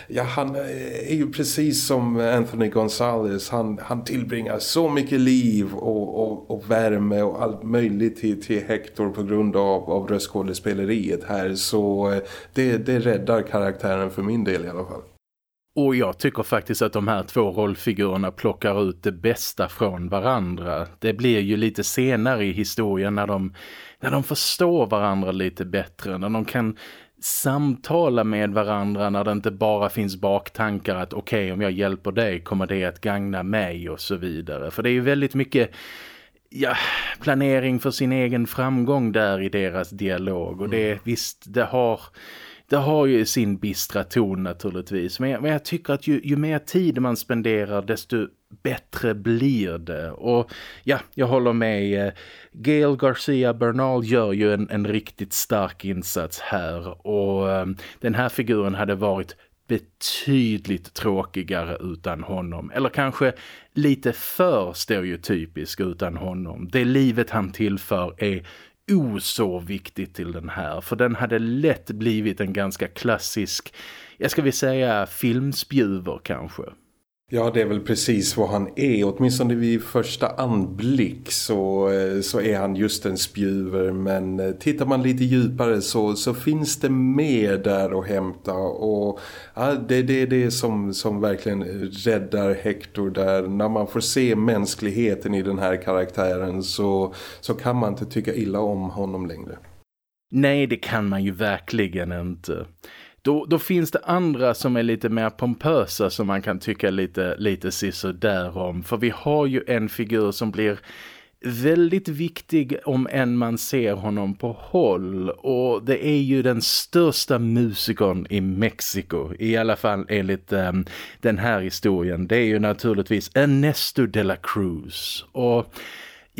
ja, han eh, är ju precis som Anthony Gonzalez. Han, han tillbringar så mycket liv och, och, och värme och allt möjligt till, till Hector på grund av, av röstskådespeleriet här. Så eh, det, det räddar karaktären för min del i alla fall. Och jag tycker faktiskt att de här två rollfigurerna plockar ut det bästa från varandra. Det blir ju lite senare i historien när de, när de förstår varandra lite bättre. När de kan samtala med varandra när det inte bara finns baktankar att okej okay, om jag hjälper dig kommer det att gagna mig och så vidare. För det är ju väldigt mycket ja, planering för sin egen framgång där i deras dialog. Och det mm. visst, det har det har ju sin bistra ton naturligtvis. Men jag, men jag tycker att ju, ju, mer tid man spenderar desto bättre blir det. Och ja, jag håller med. Eh, Gail Garcia Bernal gör ju en, en riktigt stark insats här. Och um, den här figuren hade varit betydligt tråkigare utan honom. Eller kanske lite för stereotypisk utan honom. Det livet han tillför är o så viktigt till den här. För den hade lätt blivit en ganska klassisk, jag ska vi säga filmspjuver kanske. Ja, det är väl precis vad han är. Åtminstone vid första anblick så, eh, så är han just en spjuver. Men eh, tittar man lite djupare så, så finns det mer där att hämta. Och ja, det, det är det som, som verkligen räddar Hector där. När man får se mänskligheten i den här karaktären så, så kan man inte tycka illa om honom längre. Nej, det kan man ju verkligen inte. Då, då finns det andra som är lite mer pompösa som man kan tycka lite, lite sisådär om. För vi har ju en figur som blir väldigt viktig om än man ser honom på håll. Och det är ju den största musikern i Mexiko i alla fall enligt um, den här historien. Det är ju naturligtvis Ernesto de la Cruz. Och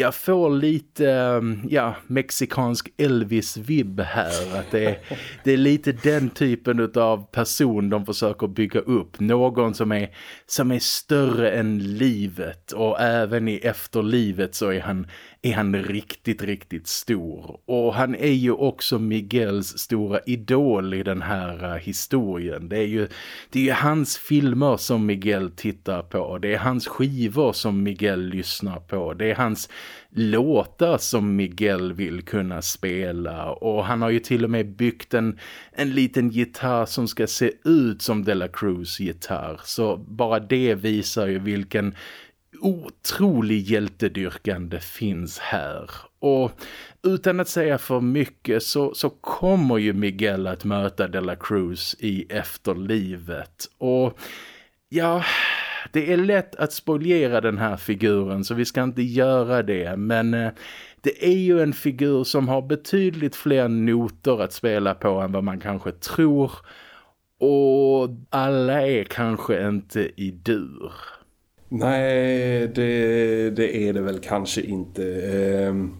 jag får lite ehm, ja, mexikansk Elvis-vibb här. Att det, är, det är lite den typen av person de försöker bygga upp. Någon som är, som är större än livet och även i efterlivet så är han är han riktigt, riktigt stor. Och han är ju också Miguels stora idol i den här uh, historien. Det är, ju, det är ju hans filmer som Miguel tittar på. Det är hans skivor som Miguel lyssnar på. Det är hans låtar som Miguel vill kunna spela. Och han har ju till och med byggt en, en liten gitarr som ska se ut som De La Cruz gitarr. Så bara det visar ju vilken otrolig hjältedyrkan det finns här. Och utan att säga för mycket så, så kommer ju Miguel att möta De La Cruz i efterlivet. Och ja, det är lätt att spoliera den här figuren så vi ska inte göra det. Men eh, det är ju en figur som har betydligt fler noter att spela på än vad man kanske tror. Och alla är kanske inte i dur. Nej, det, det är det väl kanske inte. Ehm,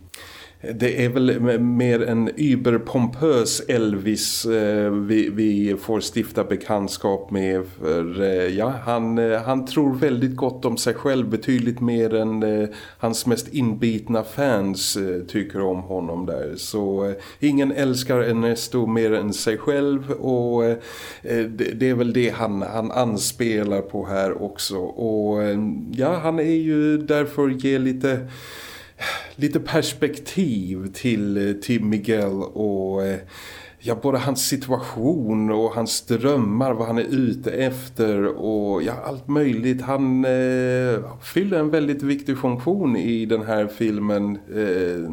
det är väl mer en überpompös Elvis eh, vi, vi, får stifta bekantskap med. För, eh, ja, han, eh, han tror väldigt gott om sig själv betydligt mer än eh, hans mest inbitna fans eh, tycker om honom där. Så eh, ingen älskar Ernesto mer än sig själv och det, det, är väl det han, han anspelar på här också. Och ja, han är ju därför ge lite lite perspektiv till, eh, till Miguel och eh, ja, både hans situation och hans drömmar, vad han är ute efter och ja, allt möjligt. Han eh, fyller en väldigt viktig funktion i den här filmen eh,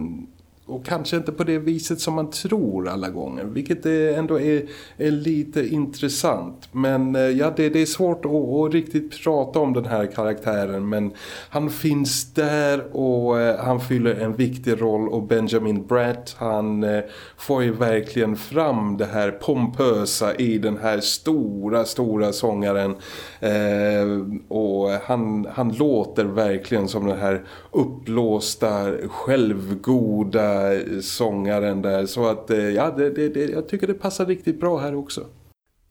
och kanske inte på det viset som man tror alla gånger. Vilket ändå är, är lite intressant. Men eh, ja, det, det är svårt att, att, riktigt prata om den här karaktären. Men han finns där och eh, han fyller en viktig roll. Och Benjamin Bratt, han eh, får ju verkligen fram det här pompösa i den här stora, stora sångaren. Eh, och han, han låter verkligen som den här uppblåsta, självgoda sångaren där. Så att eh, ja, det, det, det, jag tycker det passar riktigt bra här också.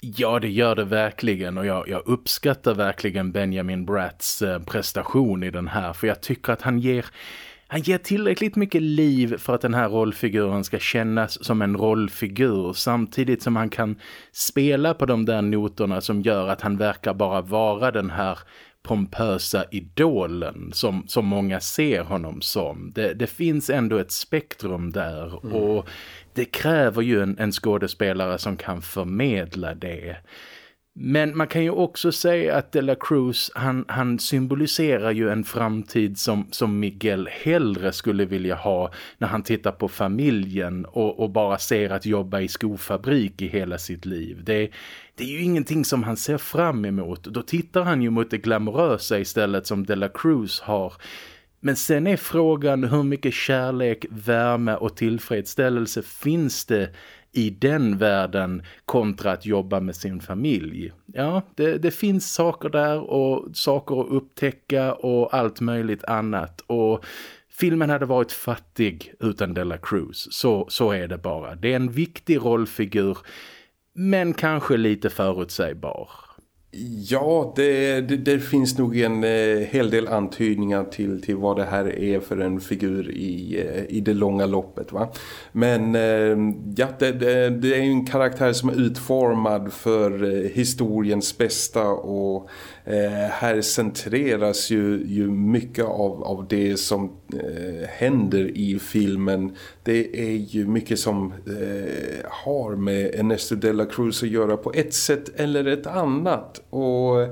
Ja, det gör det verkligen och jag, jag, uppskattar verkligen Benjamin Bratts eh, prestation i den här. För jag tycker att han ger han ger tillräckligt mycket liv för att den här rollfiguren ska kännas som en rollfigur samtidigt som han kan spela på de där noterna som gör att han verkar bara vara den här pompösa idolen som, som många ser honom som. Det, det finns ändå ett spektrum där mm. och det kräver ju en, en skådespelare som kan förmedla det. Men man kan ju också säga att De La Cruz, han, han symboliserar ju en framtid som, som Miguel hellre skulle vilja ha när han tittar på familjen och, och bara ser att jobba i skofabrik i hela sitt liv. Det, det är ju ingenting som han ser fram emot. Då tittar han ju mot det glamorösa istället som Dela Cruz har. Men sen är frågan hur mycket kärlek, värme och tillfredsställelse finns det i den världen kontra att jobba med sin familj. Ja, det, det, finns saker där och saker att upptäcka och allt möjligt annat. Och filmen hade varit fattig utan Della Cruz. Så, så är det bara. Det är en viktig rollfigur men kanske lite förutsägbar. Ja, det, det, det, finns nog en eh, hel del antydningar till, till vad det här är för en figur i, eh, i det långa loppet. Va? Men eh, ja, det, det, det är en karaktär som är utformad för eh, historiens bästa och eh, här centreras ju, ju mycket av, av det som eh, händer i filmen. Det är ju mycket som eh, har med Ernesto de la Cruz att göra på ett sätt eller ett annat. Och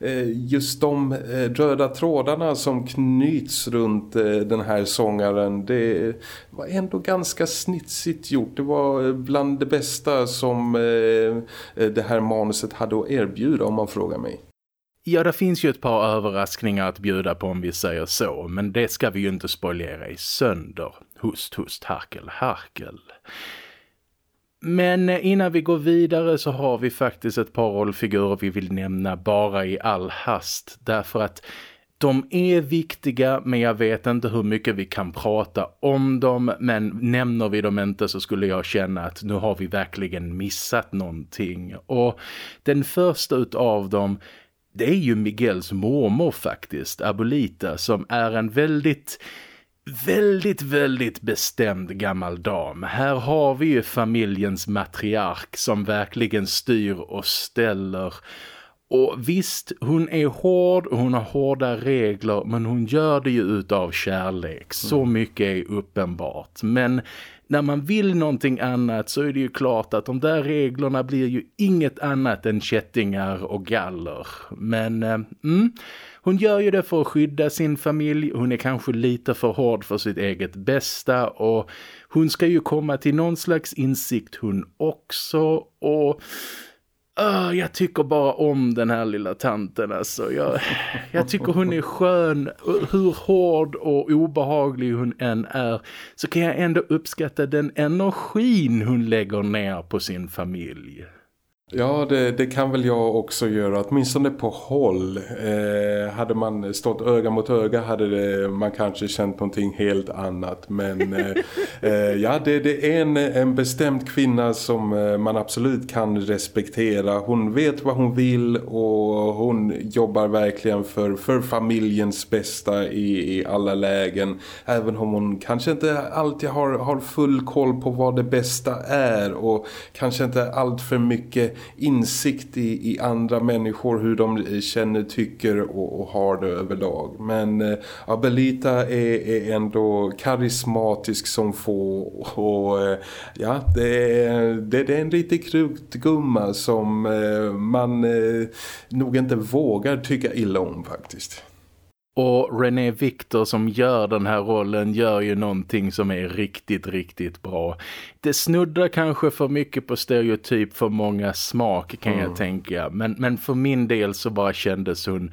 eh, just de eh, röda trådarna som knyts runt eh, den här sångaren, det var ändå ganska snitsigt gjort. Det var eh, bland det bästa som eh, eh, det här manuset hade att erbjuda om man frågar mig. Ja, det finns ju ett par överraskningar att bjuda på om vi säger så. Men det ska vi ju inte spoilera i sönder. Hust, hust, harkel, harkel. Men eh, innan vi går vidare så har vi faktiskt ett par rollfigurer vi vill nämna bara i all hast. Därför att de är viktiga men jag vet inte hur mycket vi kan prata om dem. Men nämner vi dem inte så skulle jag känna att nu har vi verkligen missat någonting. Och den första utav dem det är ju Miguels mormor faktiskt, Abolita, som är en väldigt väldigt, väldigt bestämd gammal dam. Här har vi ju familjens matriark som verkligen styr och ställer. Och visst, hon är hård och hon har hårda regler men hon gör det ju utav kärlek. Så mm. mycket är uppenbart. Men när man vill någonting annat så är det ju klart att de där reglerna blir ju inget annat än kättingar och galler. Men eh, mm, hon gör ju det för att skydda sin familj. Hon är kanske lite för hård för sitt eget bästa och hon ska ju komma till någon slags insikt hon också och Uh, jag tycker bara om den här lilla tanten alltså. Jag, jag tycker hon är skön. Hur hård och obehaglig hon än är så kan jag ändå uppskatta den energin hon lägger ner på sin familj. Ja, det, det, kan väl jag också göra. Åtminstone på håll. Eh, hade man stått öga mot öga hade det, man kanske känt någonting helt annat. Men eh, [LAUGHS] eh, ja, det, det, är en, en bestämd kvinna som eh, man absolut kan respektera. Hon vet vad hon vill och hon jobbar verkligen för, för familjens bästa i, i alla lägen. Även om hon kanske inte alltid har, har full koll på vad det bästa är och kanske inte allt för mycket insikt i, i andra människor, hur de känner, tycker och, och har det överlag. Men eh, Abelita är, är ändå karismatisk som få och eh, ja, det är, det, det är en riktig krutgumma som eh, man eh, nog inte vågar tycka illa om faktiskt. Och René Victor som gör den här rollen gör ju någonting som är riktigt, riktigt bra. Det snuddar kanske för mycket på stereotyp för många smak kan mm. jag tänka. Men, men för min del så bara kändes hon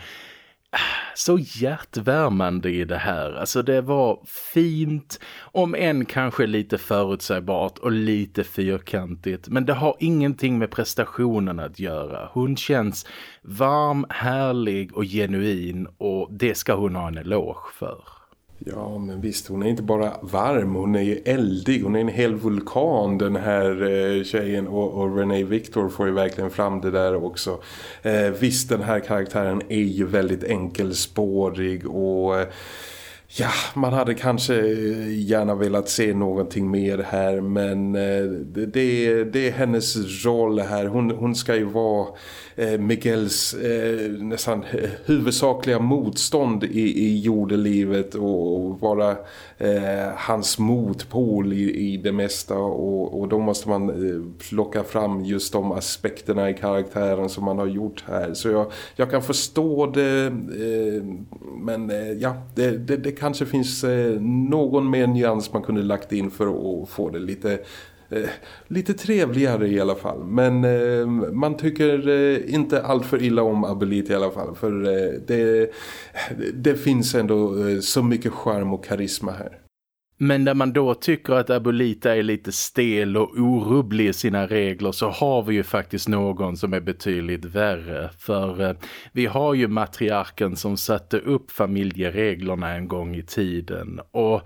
så hjärtvärmande i det här. Alltså det var fint, om än kanske lite förutsägbart och lite fyrkantigt. Men det har ingenting med prestationen att göra. Hon känns varm, härlig och genuin och det ska hon ha en eloge för. Ja, men visst, hon är inte bara varm, hon är ju eldig. Hon är en hel vulkan, den här eh, tjejen. Och, och Renee Victor får ju verkligen fram det där också. Eh, visst, den här karaktären är ju väldigt enkelspårig och... Eh, Ja, man hade kanske eh, gärna velat se någonting mer här men eh, det, det, det är hennes roll här. Hon, hon ska ju vara eh, Miguels eh, nästan huvudsakliga motstånd i, i jordelivet och, vara eh, hans motpol i, i det mesta och, och då måste man eh, plocka fram just de aspekterna i karaktären som man har gjort här. Så jag, jag kan förstå det men ja, det, det, det kanske finns eh, någon mer nyans man kunde lagt in för att få det lite eh, lite trevligare i alla fall. Men eh, man tycker eh, inte allt för illa om Abelit i alla fall. För eh, det, det finns ändå eh, så mycket charm och karisma här. Men när man då tycker att Abolita är lite stel och orubblig i sina regler så har vi ju faktiskt någon som är betydligt värre. För eh, vi har ju matriarken som satte upp familjereglerna en gång i tiden. Och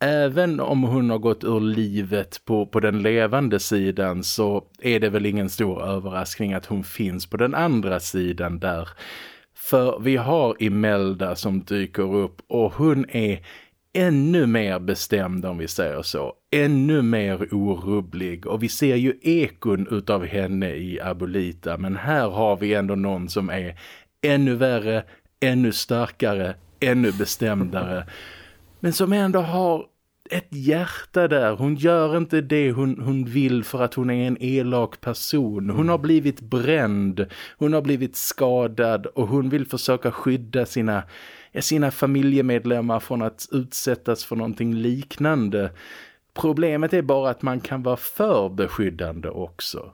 även om hon har gått ur livet på, på den levande sidan så är det väl ingen stor överraskning att hon finns på den andra sidan där. För vi har Imelda som dyker upp och hon är ännu mer bestämd om vi säger så. Ännu mer orubblig och vi ser ju ekon utav henne i Abolita men här har vi ändå någon som är ännu värre, ännu starkare, ännu bestämdare men som ändå har ett hjärta där. Hon gör inte det hon, hon vill för att hon är en elak person. Hon har blivit bränd, hon har blivit skadad och hon vill försöka skydda sina sina familjemedlemmar från att utsättas för någonting liknande. Problemet är bara att man kan vara för beskyddande också.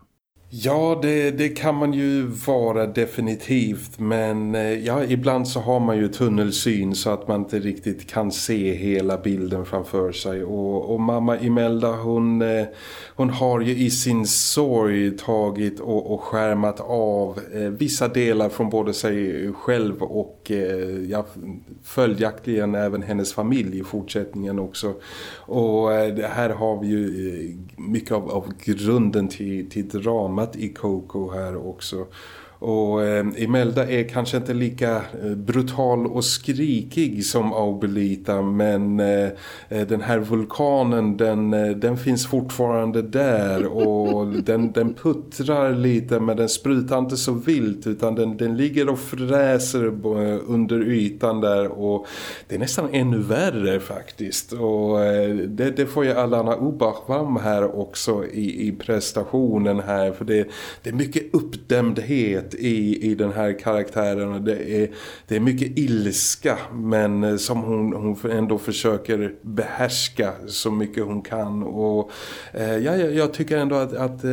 Ja, det, det, kan man ju vara definitivt men eh, ja, ibland så har man ju tunnelsyn så att man inte riktigt kan se hela bilden framför sig. Och, och mamma Imelda hon, eh, hon har ju i sin sorg tagit och, och skärmat av eh, vissa delar från både sig själv och ja, följaktligen även hennes familj i fortsättningen också. Och här har vi ju mycket av, av grunden till, till drama annat i Coco här också. Och eh, Imelda är kanske inte lika eh, brutal och skrikig som Aubelita men eh, den här vulkanen den, den finns fortfarande där [LAUGHS] och den, den puttrar lite men den sprutar inte så vilt utan den, den ligger och fräser under ytan där och det är nästan ännu värre faktiskt. Och det, det får ju Alana Ubach fram här också i, i prestationen här för det, det är mycket uppdämdhet i, i den här karaktären och det är, det är mycket ilska men eh, som hon, hon ändå försöker behärska så mycket hon kan och eh, ja, jag tycker ändå att, att eh,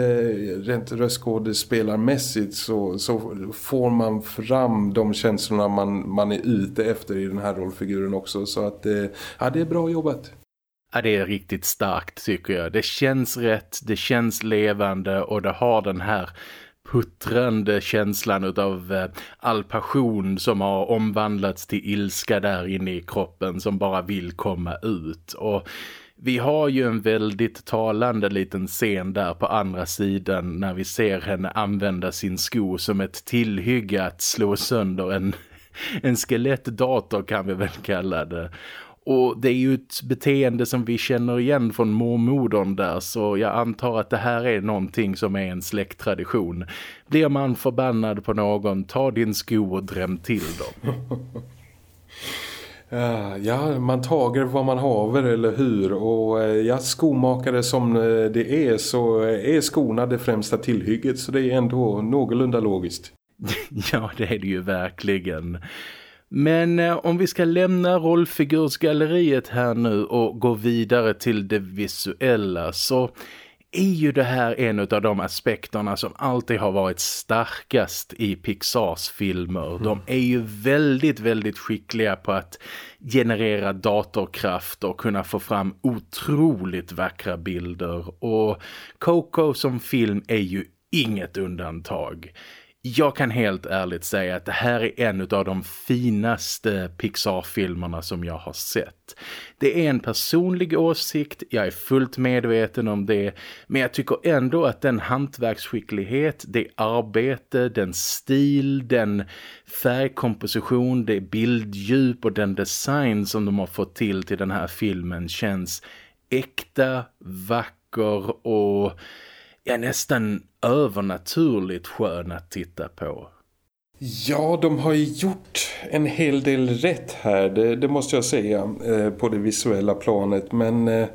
rent röstskådespelarmässigt så, så får man fram de känslorna man, man är ute efter i den här rollfiguren också så att eh, ja, det är bra jobbat. Ja, det är riktigt starkt tycker jag. Det känns rätt, det känns levande och det har den här puttrande känslan av eh, all passion som har omvandlats till ilska där inne i kroppen som bara vill komma ut. Och vi har ju en väldigt talande liten scen där på andra sidan när vi ser henne använda sin sko som ett tillhygge att slå sönder en, [LAUGHS] en skelettdator kan vi väl kalla det. Och det är ju ett beteende som vi känner igen från mormodern där så jag antar att det här är någonting som är en släkttradition. Blir man förbannad på någon, ta din sko och dräm till dem. [LAUGHS] Ja, man tager vad man haver eller hur och eh, ja, skomakare som eh, det är så är skorna det främsta tillhygget så det är ändå någorlunda logiskt. [LAUGHS] ja, det är det ju verkligen. Men eh, om vi ska lämna rollfigursgalleriet här nu och gå vidare till det visuella så är ju det här en av de aspekterna som alltid har varit starkast i Pixars filmer. Mm. De är ju väldigt, väldigt skickliga på att generera datorkraft och kunna få fram otroligt vackra bilder. Och Coco som film är ju inget undantag jag kan helt ärligt säga att det här är en av de finaste Pixar-filmerna som jag har sett. Det är en personlig åsikt, jag är fullt medveten om det, men jag tycker ändå att den hantverksskicklighet, det arbete, den stil, den färgkomposition, det bilddjup och den design som de har fått till till den här filmen känns äkta, vacker och ja, nästan övernaturligt skön att titta på. Ja, de har ju gjort en hel del rätt här, det, det måste jag säga, eh, på det visuella planet. Men eh,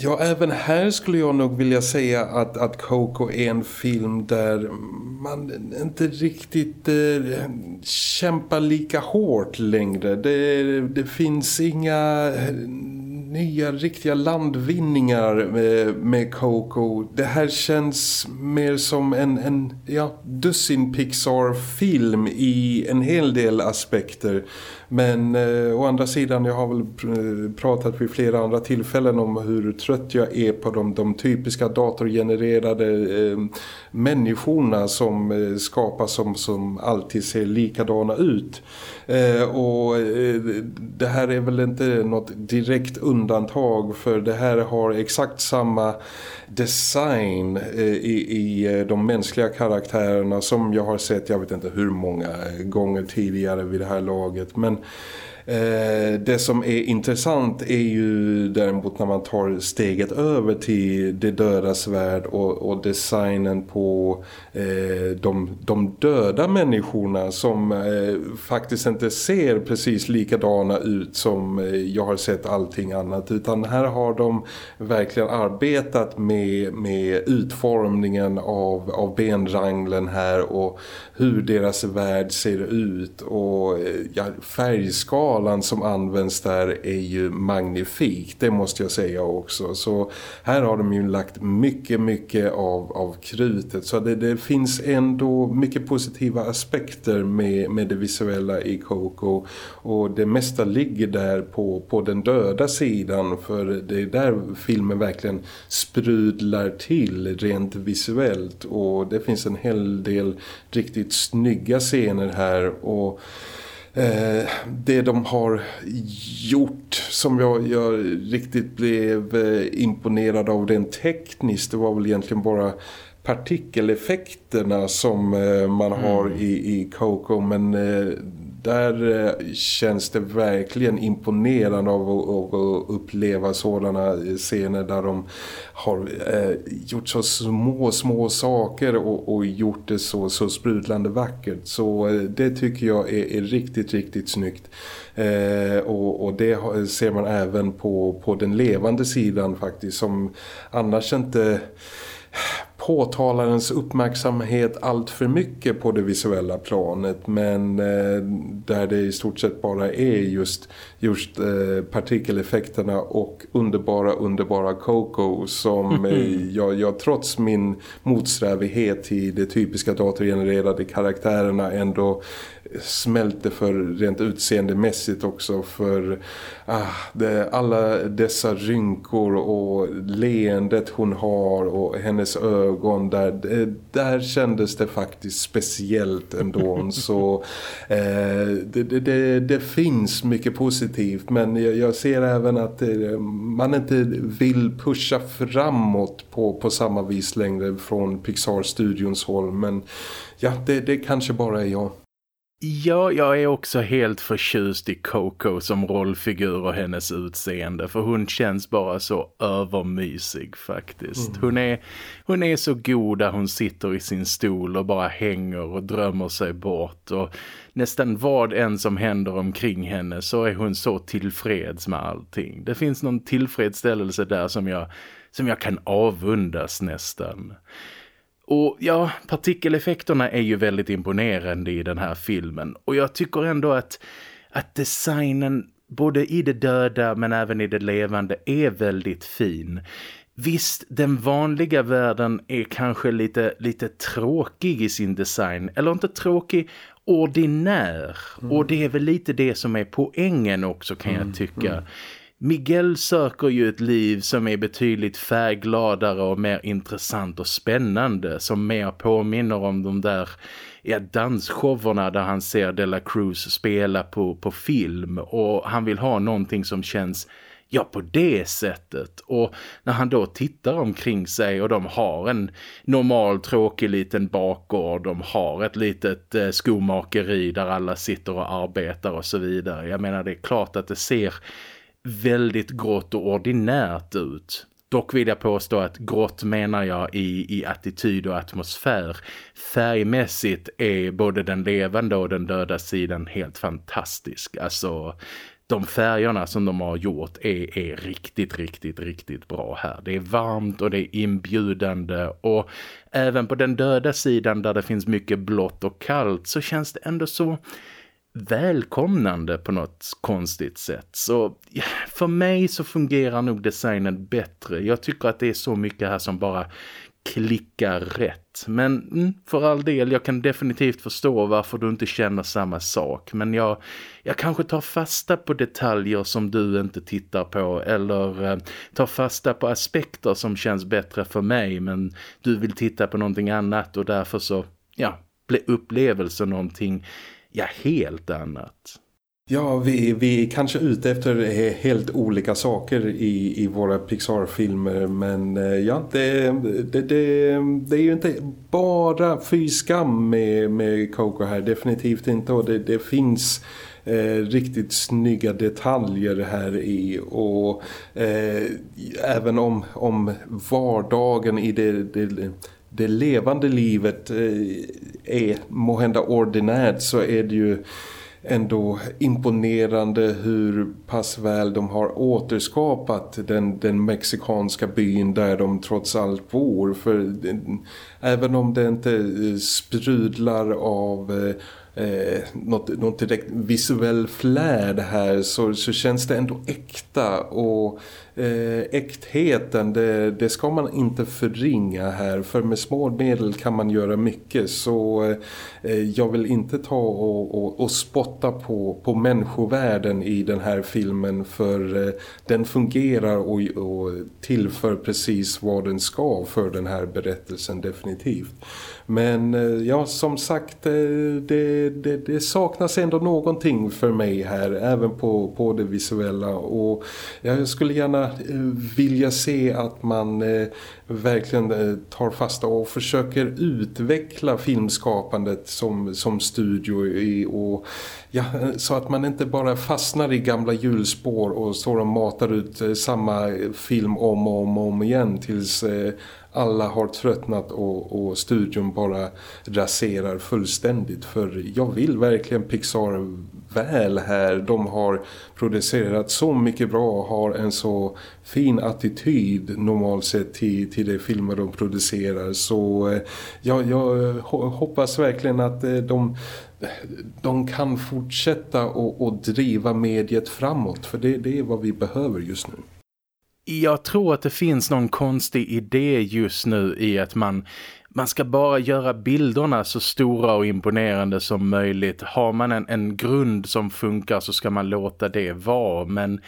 ja, även här skulle jag nog vilja säga att, att Coco är en film där man inte riktigt eh, kämpar lika hårt längre. Det, det finns inga eh, nya riktiga landvinningar med, med Coco. Det här känns mer som en, en ja, dussin Pixar-film i en hel del aspekter. Men eh, å andra sidan, jag har väl eh, pratat vid flera andra tillfällen om hur trött jag är på de, de typiska datorgenererade eh, människorna som eh, skapas som, som alltid ser likadana ut. Eh, och eh, det här är väl inte något direkt undantag för det här har exakt samma design eh, i, i eh, de mänskliga karaktärerna som jag har sett, jag vet inte hur många gånger tidigare vid det här laget. Men Eh, Eh, det som är intressant är ju däremot när man tar steget över till det dödas värld och, och designen på eh, de, de döda människorna som eh, faktiskt inte ser precis likadana ut som eh, jag har sett allting annat. Utan här har de verkligen arbetat med, med utformningen av, av benranglen här och hur deras värld ser ut. Och eh, ja, ja, skalan som används där är ju magnifik, det måste jag säga också. Så här har de ju lagt mycket, mycket av, av krutet. Så det, det finns ändå mycket positiva aspekter med, med det visuella i Coco. Och det mesta ligger där på, på den döda sidan för det är där filmen verkligen sprudlar till rent visuellt. Och det finns en hel del riktigt snygga scener här. Och eh, det de har gjort som jag, jag riktigt blev eh, imponerad av rent tekniskt det var väl egentligen bara partikeleffekterna som eh, man mm. har i, i Coco men eh, där eh, känns det verkligen imponerande av att, uppleva sådana eh, scener där de har eh, gjort så små, små saker och, och gjort det så, så sprudlande vackert. Så det tycker jag är, är riktigt, riktigt snyggt. Eh, och, och, det ser man även på, på den levande sidan faktiskt som annars inte påtalarens uppmärksamhet allt för mycket på det visuella planet men eh, där det i stort sett bara är just, just eh, partikeleffekterna och underbara, underbara Coco som eh, jag, jag trots min motsträvighet till de typiska datorgenererade karaktärerna ändå smälter för rent utseendemässigt också för ah, det, alla dessa rynkor och leendet hon har och hennes ögon där, det, där kändes det faktiskt speciellt ändå [LAUGHS] så eh, det, det, det, finns mycket positivt men jag, jag ser även att eh, man inte vill pusha framåt på, på samma vis längre från Pixar-studions håll men ja, det, det kanske bara är jag. Ja, jag är också helt förtjust i Coco som rollfigur och hennes utseende för hon känns bara så övermysig faktiskt. Mm. Hon, är, hon är så god där hon sitter i sin stol och bara hänger och drömmer sig bort och nästan vad än som händer omkring henne så är hon så tillfreds med allting. Det finns någon tillfredsställelse där som jag, som jag kan avundas nästan. Och ja, partikeleffekterna är ju väldigt imponerande i den här filmen. Och jag tycker ändå att, att designen både i det döda men även i det levande är väldigt fin. Visst, den vanliga världen är kanske lite, lite tråkig i sin design. Eller inte tråkig, ordinär. Mm. Och det är väl lite det som är poängen också kan mm, jag tycka. Mm. Miguel söker ju ett liv som är betydligt färggladare och mer intressant och spännande. Som mer påminner om de där ja, dansshowerna där han ser De La Cruz spela på, på film. Och han vill ha någonting som känns Ja, på det sättet. Och när han då tittar omkring sig och de har en normal tråkig liten bakgård. De har ett litet eh, skomakeri där alla sitter och arbetar och så vidare. Jag menar, det är klart att det ser väldigt grått och ordinärt ut. Dock vill jag påstå att grått menar jag i, i attityd och atmosfär. Färgmässigt är både den levande och den döda sidan helt fantastisk. Alltså de färgerna som de har gjort är, är riktigt, riktigt, riktigt bra här. Det är varmt och det är inbjudande och även på den döda sidan där det finns mycket blått och kallt så känns det ändå så välkomnande på något konstigt sätt. Så för mig så fungerar nog designen bättre. Jag tycker att det är så mycket här som bara klickar rätt. Men mm, för all del, jag kan definitivt förstå varför du inte känner samma sak. Men jag, jag kanske tar fasta på detaljer som du inte tittar på. Eller eh, tar fasta på aspekter som känns bättre för mig. Men du vill titta på någonting annat och därför så, ja, blir upplevelsen någonting ja, helt annat. Ja, vi, vi är kanske ute efter helt olika saker i, i våra Pixar-filmer men eh, ja, det, det, det, det är ju inte bara fy skam med, med Coco här, definitivt inte och det, det finns eh, riktigt snygga detaljer här i och eh, även om, om vardagen i det, det det levande livet eh, är måhända ordinärt så är det ju ändå imponerande hur pass väl de har återskapat den, den mexikanska byn där de trots allt bor. För även om det inte eh, sprudlar av eh, eh något, något direkt visuell flärd här så, så känns det ändå äkta och Eh, äktheten det, det ska man inte förringa här för med små medel kan man göra mycket så eh, jag vill inte ta och, och, och, spotta på, på människovärden i den här filmen för eh, den fungerar och, och tillför precis vad den ska för den här berättelsen definitivt. Men eh, ja, som sagt, eh, det, det, det, saknas ändå någonting för mig här, även på, på det visuella. Och jag skulle gärna eh, vilja se att man verkligen tar fasta och försöker utveckla filmskapandet som, som studio i, och ja, så att man inte bara fastnar i gamla hjulspår och står och matar ut samma film om och om, och om igen tills alla har tröttnat och, och studion bara raserar fullständigt. För jag vill verkligen Pixar väl här. De har producerat så mycket bra och har en så fin attityd normalt sett till, till de filmer de producerar. Så ja, jag eh, hoppas verkligen att eh, de de kan fortsätta och, och driva mediet framåt för det, det är vad vi behöver just nu. Jag tror att det finns någon konstig idé just nu i att man, man ska bara göra bilderna så stora och imponerande som möjligt. Har man en, en grund som funkar så ska man låta det vara men...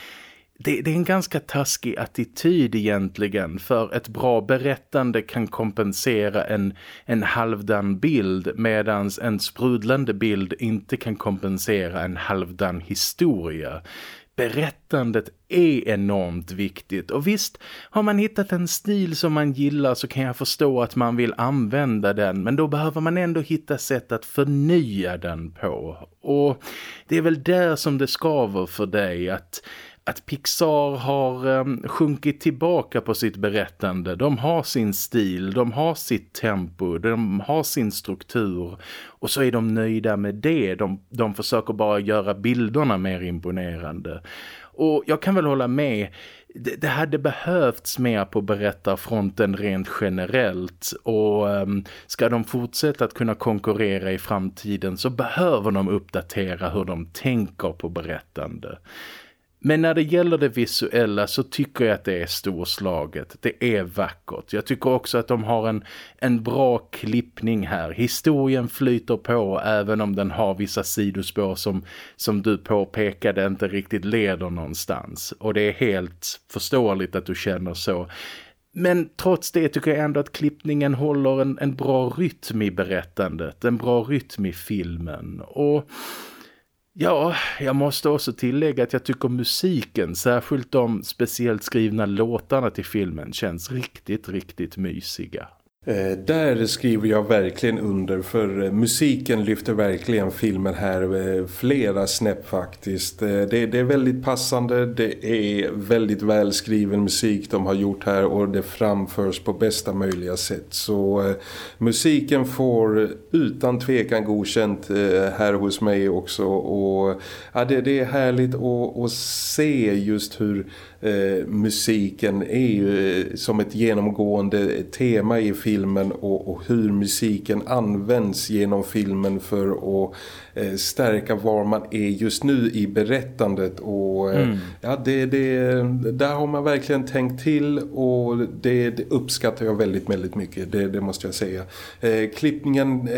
Det, det, är en ganska taskig attityd egentligen för ett bra berättande kan kompensera en, en halvdan bild medan en sprudlande bild inte kan kompensera en halvdan historia berättandet är enormt viktigt. Och visst, har man hittat en stil som man gillar så kan jag förstå att man vill använda den. Men då behöver man ändå hitta sätt att förnya den på. Och det är väl där som det skaver för dig att att Pixar har um, sjunkit tillbaka på sitt berättande. De har sin stil, de har sitt tempo, de har sin struktur och så är de nöjda med det. De, de försöker bara göra bilderna mer imponerande. Och jag kan väl hålla med, det, det hade behövts mer på berättarfronten rent generellt och um, ska de fortsätta att kunna konkurrera i framtiden så behöver de uppdatera hur de tänker på berättande. Men när det gäller det visuella så tycker jag att det är storslaget. Det är vackert. Jag tycker också att de har en, en bra klippning här. Historien flyter på även om den har vissa sidospår som, som du påpekade inte riktigt leder någonstans. Och det är helt förståeligt att du känner så. Men trots det tycker jag ändå att klippningen håller en, en bra rytm i berättandet. En bra rytm i filmen. Och Ja, jag måste också tillägga att jag tycker musiken, särskilt de speciellt skrivna låtarna till filmen, känns riktigt, riktigt mysiga. Eh, där skriver jag verkligen under för eh, musiken lyfter verkligen filmen här eh, flera snäpp faktiskt. Det, det, är väldigt passande, det är väldigt välskriven musik de har gjort här och det framförs på bästa möjliga sätt. Så eh, musiken får utan tvekan godkänt eh, här hos mig också och ja, det, det är härligt att, att se just hur eh, musiken är ju eh, som ett genomgående tema i filmen och, och, hur musiken används genom filmen för att eh, stärka var man är just nu i berättandet och mm. ja, det, det, där har man verkligen tänkt till och det, det uppskattar jag väldigt, väldigt mycket, det, det måste jag säga. Klippningen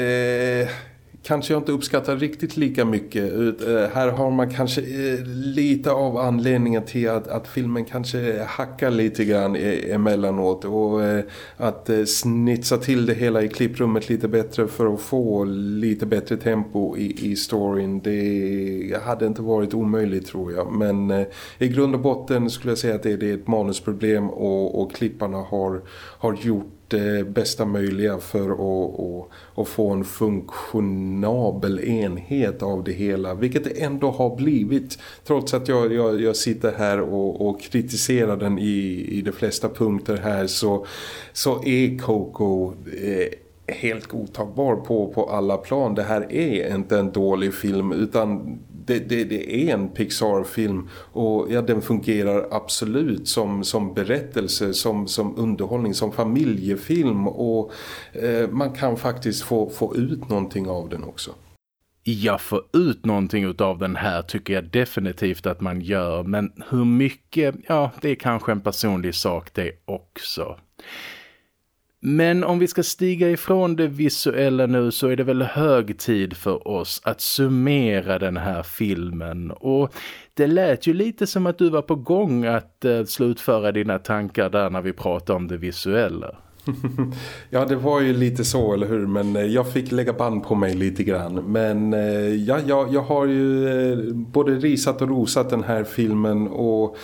kanske jag inte uppskattar riktigt lika mycket. Eh, här har man kanske eh, lite av anledningen till att, att filmen kanske hackar lite grann e, emellanåt och eh, att snitsa till det hela i klipprummet lite bättre för att få lite bättre tempo i, i storyn. Det hade inte varit omöjligt tror jag. Men i grund och botten skulle jag säga att det, det är ett manusproblem och, och klipparna har, har gjort det bästa möjliga för att, att, att, få en funktionabel enhet av det hela. Vilket det ändå har blivit trots att jag, jag, jag sitter här och, och, kritiserar den i, i de flesta punkter här så, så är Coco... Eh, Helt godtagbar på, på alla plan. Det här är inte en dålig film utan det, det, det, är en Pixar-film och ja, den fungerar absolut som, som berättelse, som, som underhållning, som familjefilm och eh, man kan faktiskt få, få ut någonting av den också. Jag får ut någonting av den här tycker jag definitivt att man gör men hur mycket, ja det är kanske en personlig sak det också. Men om vi ska stiga ifrån det visuella nu så är det väl hög tid för oss att summera den här filmen. Och det lät ju lite som att du var på gång att eh, slutföra dina tankar där när vi pratade om det visuella. [LAUGHS] ja, det var ju lite så, eller hur? Men eh, jag fick lägga band på mig lite grann. Men eh, ja, jag, jag har ju eh, både risat och rosat den här filmen och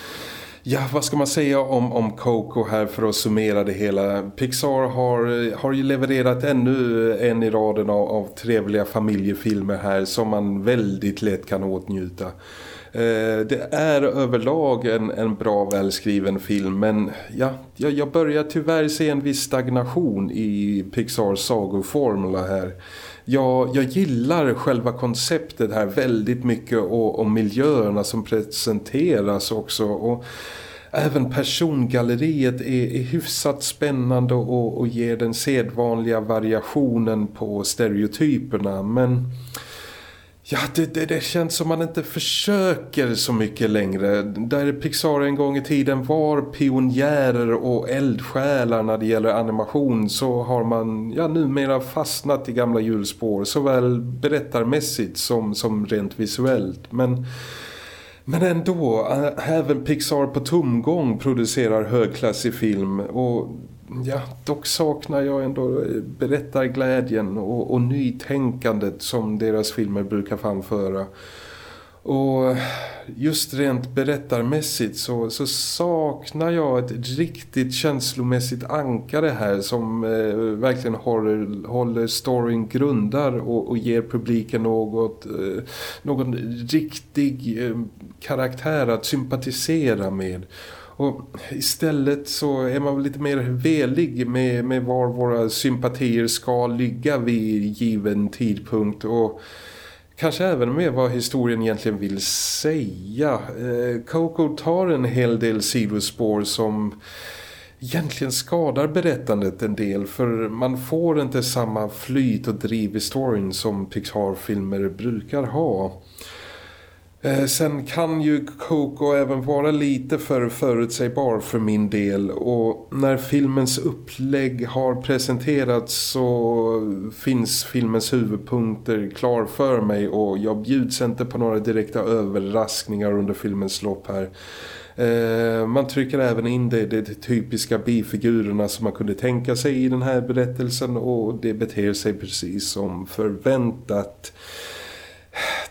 Ja, vad ska man säga om, om Coco här för att summera det hela? Pixar har, har ju levererat ännu en i raden av, av trevliga familjefilmer här som man väldigt lätt kan åtnjuta. Eh, det är överlag en, en bra välskriven film men ja, jag, jag börjar tyvärr se en viss stagnation i Pixars sagoformula här jag, jag gillar själva konceptet här väldigt mycket och, och miljöerna som presenteras också. Och även persongalleriet är, är hyfsat spännande och, och ger den sedvanliga variationen på stereotyperna. Men Ja, det, det, det, känns som man inte försöker så mycket längre. Där Pixar en gång i tiden var pionjärer och eldsjälar när det gäller animation så har man ja, numera fastnat i gamla hjulspår såväl berättarmässigt som, som rent visuellt. Men, men ändå, eh, även Pixar på tomgång producerar högklassig film och ja, dock saknar jag ändå eh, berättarglädjen och, och nytänkandet som deras filmer brukar framföra. Och just rent berättarmässigt så, så saknar jag ett riktigt känslomässigt ankare här som eh, verkligen håller, håller storyn grundar och, och ger publiken något, eh, någon riktig eh, karaktär att sympatisera med. Och istället så är man lite mer velig med, med var våra sympatier ska ligga vid given tidpunkt och kanske även med vad historien egentligen vill säga. Eh, Coco tar en hel del sidospår som egentligen skadar berättandet en del för man får inte samma flyt och driv i storyn som Pixar-filmer brukar ha. Eh, sen kan ju Coco även vara lite för förutsägbar för min del. Och när filmens upplägg har presenterats så finns filmens huvudpunkter klar för mig. Och jag bjuds inte på några direkta överraskningar under filmens lopp här. Eh, man trycker även in det, det typiska bifigurerna som man kunde tänka sig i den här berättelsen. Och det beter sig precis som förväntat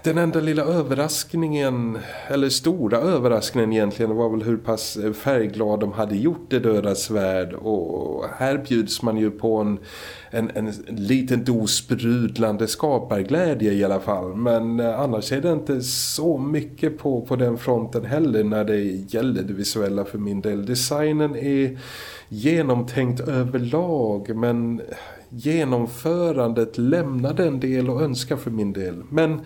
den enda lilla överraskningen, eller stora överraskningen egentligen var väl hur pass eh, färgglad de hade gjort det döda svärd och här bjuds man ju på en, en, en liten dos sprudlande skaparglädje i alla fall men eh, annars är det inte så mycket på, på den fronten heller när det gäller det visuella för min del. Designen är genomtänkt överlag men genomförandet lämnade en del att önska för min del. Men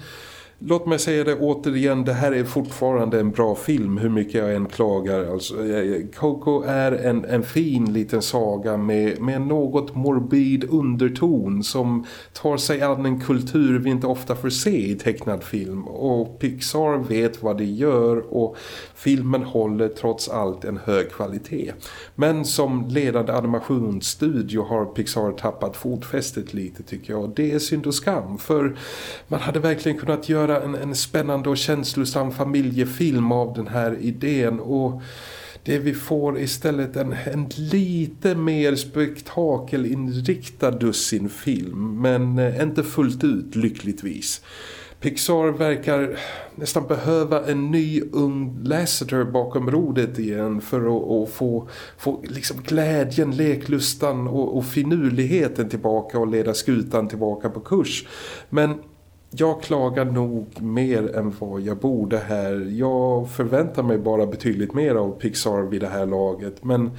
Låt mig säga det återigen, det här är fortfarande en bra film hur mycket jag än klagar. Alltså, eh, eh, Coco är en, en fin liten saga med, med något morbid underton som tar sig an en kultur vi inte ofta får se i tecknad film. Och Pixar vet vad det gör och filmen håller trots allt en hög kvalitet. Men som ledande animationsstudio har Pixar tappat fotfästet lite tycker jag. Det är synd och skam för man hade verkligen kunnat göra göra en, en spännande och känslosam familjefilm av den här idén och det vi får istället en, en lite mer spektakelinriktad dussinfilm men eh, inte fullt ut lyckligtvis. Pixar verkar nästan behöva en ny ung Lasseter bakom rodet igen för att, att få, få liksom glädjen, leklustan och, och finurligheten tillbaka och leda skutan tillbaka på kurs. Men jag klagar nog mer än vad jag borde här. Jag förväntar mig bara betydligt mer av Pixar vid det här laget. Men,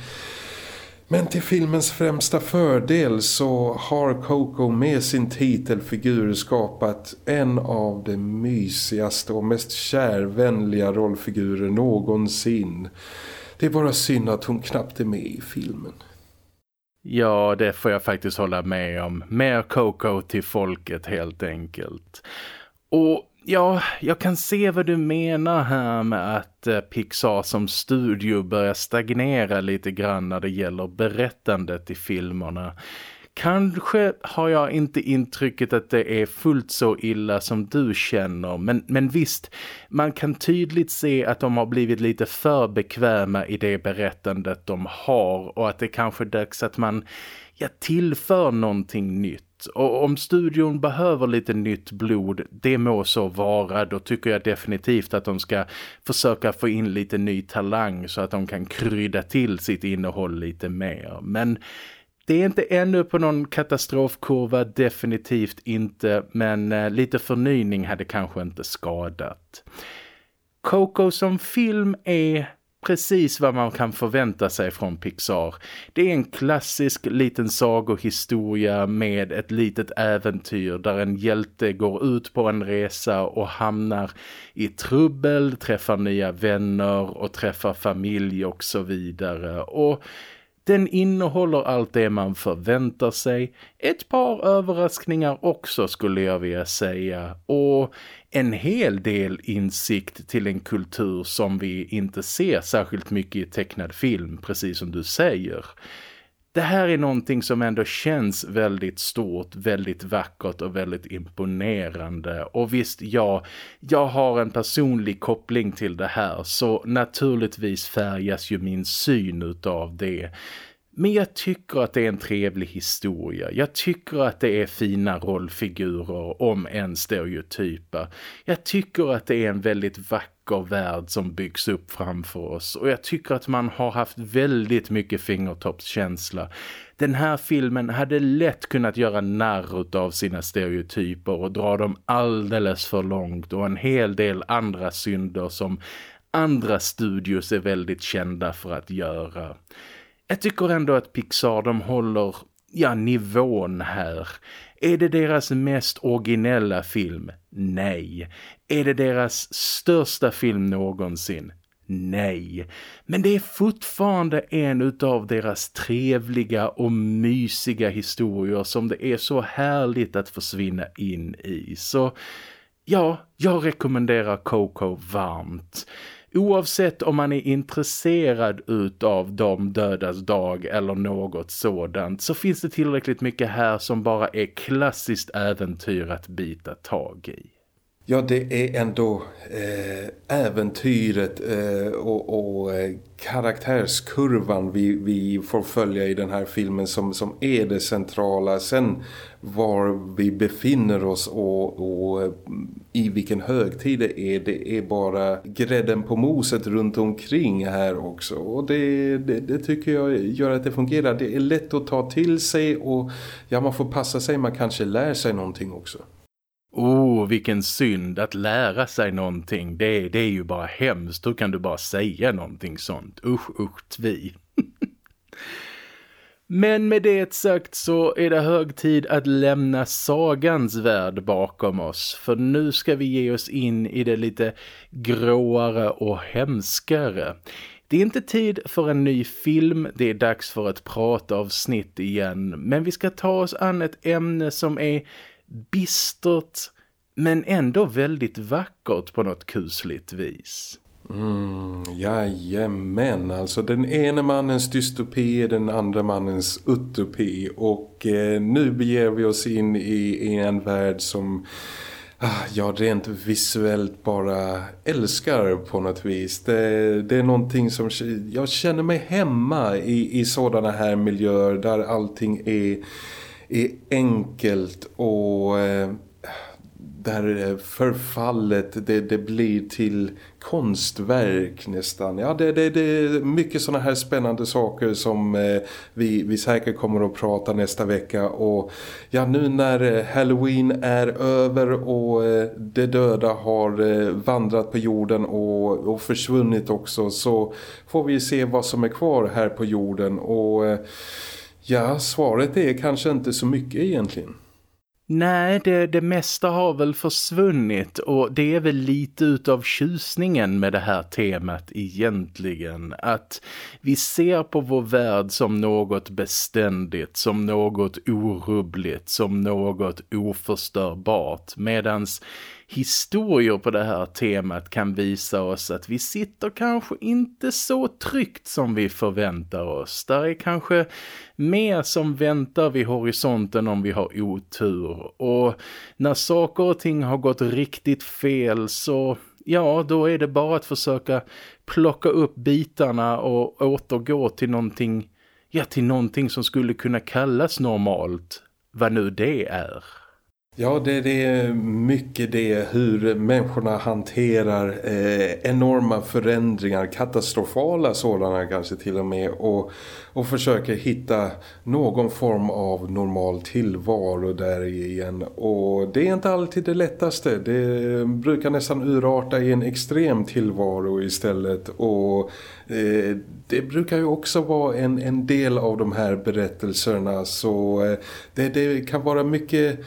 men till filmens främsta fördel så har Coco med sin titelfigur skapat en av de mysigaste och mest kärvänliga rollfigurer någonsin. Det är bara synd att hon knappt är med i filmen. Ja, det får jag faktiskt hålla med om. Mer Coco till folket helt enkelt. Och ja, jag kan se vad du menar här med att eh, Pixar som studio börjar stagnera lite grann när det gäller berättandet i filmerna. Kanske har jag inte intrycket att det är fullt så illa som du känner. Men, men visst, man kan tydligt se att de har blivit lite för bekväma i det berättandet de har. Och att det kanske är dags att man ja, tillför någonting nytt. Och om studion behöver lite nytt blod, det må så vara. Då tycker jag definitivt att de ska försöka få in lite ny talang så att de kan krydda till sitt innehåll lite mer. Men det är inte ännu på någon katastrofkurva, definitivt inte, men eh, lite förnyning hade kanske inte skadat. Coco som film är precis vad man kan förvänta sig från Pixar. Det är en klassisk liten sagohistoria med ett litet äventyr där en hjälte går ut på en resa och hamnar i trubbel, träffar nya vänner och träffar familj och så vidare. Och den innehåller allt det man förväntar sig. Ett par överraskningar också skulle jag vilja säga. Och en hel del insikt till en kultur som vi inte ser särskilt mycket i tecknad film, precis som du säger det här är någonting som ändå känns väldigt stort, väldigt vackert och väldigt imponerande. Och visst, ja, jag har en personlig koppling till det här så naturligtvis färgas ju min syn utav det. Men jag tycker att det är en trevlig historia. Jag tycker att det är fina rollfigurer om en stereotypa. Jag tycker att det är en väldigt vacker värld som byggs upp framför oss. Och jag tycker att man har haft väldigt mycket fingertoppskänsla. Den här filmen hade lätt kunnat göra narr av sina stereotyper och dra dem alldeles för långt. Och en hel del andra synder som andra studios är väldigt kända för att göra. Jag tycker ändå att Pixar de håller ja, nivån här. Är det deras mest originella film? Nej. Är det deras största film någonsin? Nej. Men det är fortfarande en av deras trevliga och mysiga historier som det är så härligt att försvinna in i. Så Ja, jag rekommenderar Coco varmt. Oavsett om man är intresserad utav de dödas dag eller något sådant så finns det tillräckligt mycket här som bara är klassiskt äventyr att bita tag i. Ja, det är ändå eh, äventyret eh, och, och eh, karaktärskurvan vi, vi får följa i den här filmen som, som är det centrala. Sen var vi befinner oss och, och eh, i vilken högtid det är, det är bara grädden på moset runt omkring här också. Och det, det, det tycker jag gör att det fungerar. Det är lätt att ta till sig och ja, man får passa sig, man kanske lär sig någonting också. Oh, vilken synd att lära sig någonting. Det, det är ju bara hemskt. Hur kan du bara säga någonting sånt? Usch, usch, tvi. [LAUGHS] Men med det sagt så är det hög tid att lämna sagans värld bakom oss. För nu ska vi ge oss in i det lite gråare och hemskare. Det är inte tid för en ny film, det är dags för ett pratavsnitt igen. Men vi ska ta oss an ett ämne som är bistert men ändå väldigt vackert på något kusligt vis. Mm, jajamän, alltså den ene mannens dystopi är den andra mannens utopi och eh, nu beger vi oss in i, i en värld som ah, jag rent visuellt bara älskar på något vis. Det, det, är någonting som jag känner mig hemma i, i sådana här miljöer där allting är är enkelt och eh, där eh, förfallet det, det blir till konstverk nästan. Ja, det, det, det är mycket sådana här spännande saker som eh, vi, vi säkert kommer att prata nästa vecka. Och ja, nu när eh, Halloween är över och eh, de döda har eh, vandrat på jorden och, och försvunnit också så får vi se vad som är kvar här på jorden och eh, Ja, svaret är kanske inte så mycket egentligen. Nej, det, det mesta har väl försvunnit och det är väl lite utav tjusningen med det här temat egentligen. Att vi ser på vår värld som något beständigt, som något orubbligt, som något oförstörbart. Medans historier på det här temat kan visa oss att vi sitter kanske inte så tryggt som vi förväntar oss. Där är kanske mer som väntar vid horisonten om vi har otur. Och när saker och ting har gått riktigt fel så ja, då är det bara att försöka plocka upp bitarna och återgå till någonting, ja, till någonting som skulle kunna kallas normalt, vad nu det är. Ja, det, det, är mycket det hur människorna hanterar eh, enorma förändringar, katastrofala sådana kanske till och med och, och försöker hitta någon form av normal tillvaro där igen. Och det är inte alltid det lättaste, det brukar nästan urarta i en extrem tillvaro istället. Och eh, det brukar ju också vara en, en del av de här berättelserna. Så eh, det, det kan vara mycket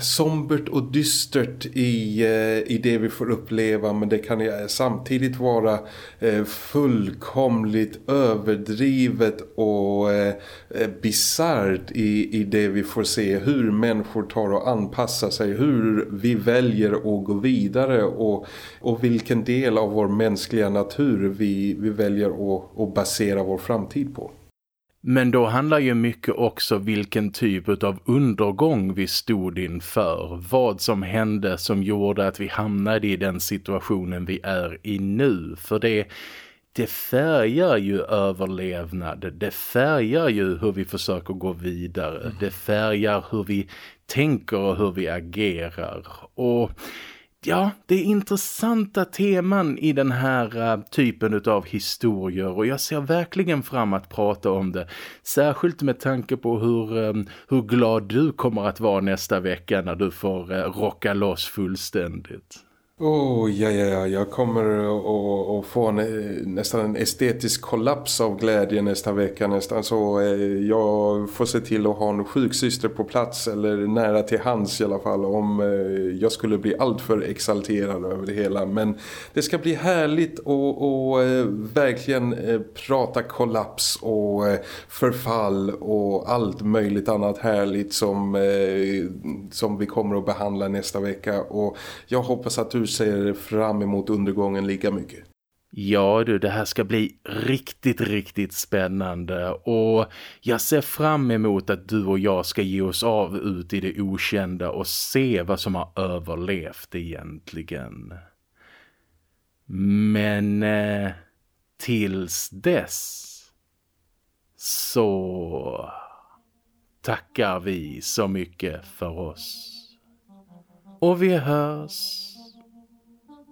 sombert och dystert i, eh, i det vi får uppleva men det kan samtidigt vara eh, fullkomligt överdrivet och eh, bizarrt i, i det vi får se hur människor tar och anpassar sig hur vi väljer att gå vidare och, och vilken del av vår mänskliga natur vi, vi väljer att, att basera vår framtid på. Men då handlar ju mycket också vilken typ av undergång vi stod inför. Vad som hände som gjorde att vi hamnade i den situationen vi är i nu. För det, det färgar ju överlevnad. Det färgar ju hur vi försöker gå vidare. Mm. Det färgar hur vi tänker och hur vi agerar. Och ja, det är intressanta teman i den här uh, typen av historier och jag ser verkligen fram att prata om det. Särskilt med tanke på hur, um, hur glad du kommer att vara nästa vecka när du får uh, rocka loss fullständigt. Oh, ja, ja, ja. Jag kommer att få en, eh, nästan en estetisk kollaps av glädje nästa vecka nästan. Så eh, jag får se till att ha en sjuksyster på plats eller nära till hands i alla fall om eh, jag skulle bli alltför exalterad över det hela. Men det ska bli härligt att eh, verkligen eh, prata kollaps och eh, förfall och allt möjligt annat härligt som, eh, som vi kommer att behandla nästa vecka. Och jag hoppas att du ser fram emot undergången lika mycket. Ja du, det här ska bli riktigt, riktigt spännande och jag ser fram emot att du och jag ska ge oss av ut i det okända och se vad som har överlevt egentligen. Men eh, tills dess så tackar vi så mycket för oss. Och vi hörs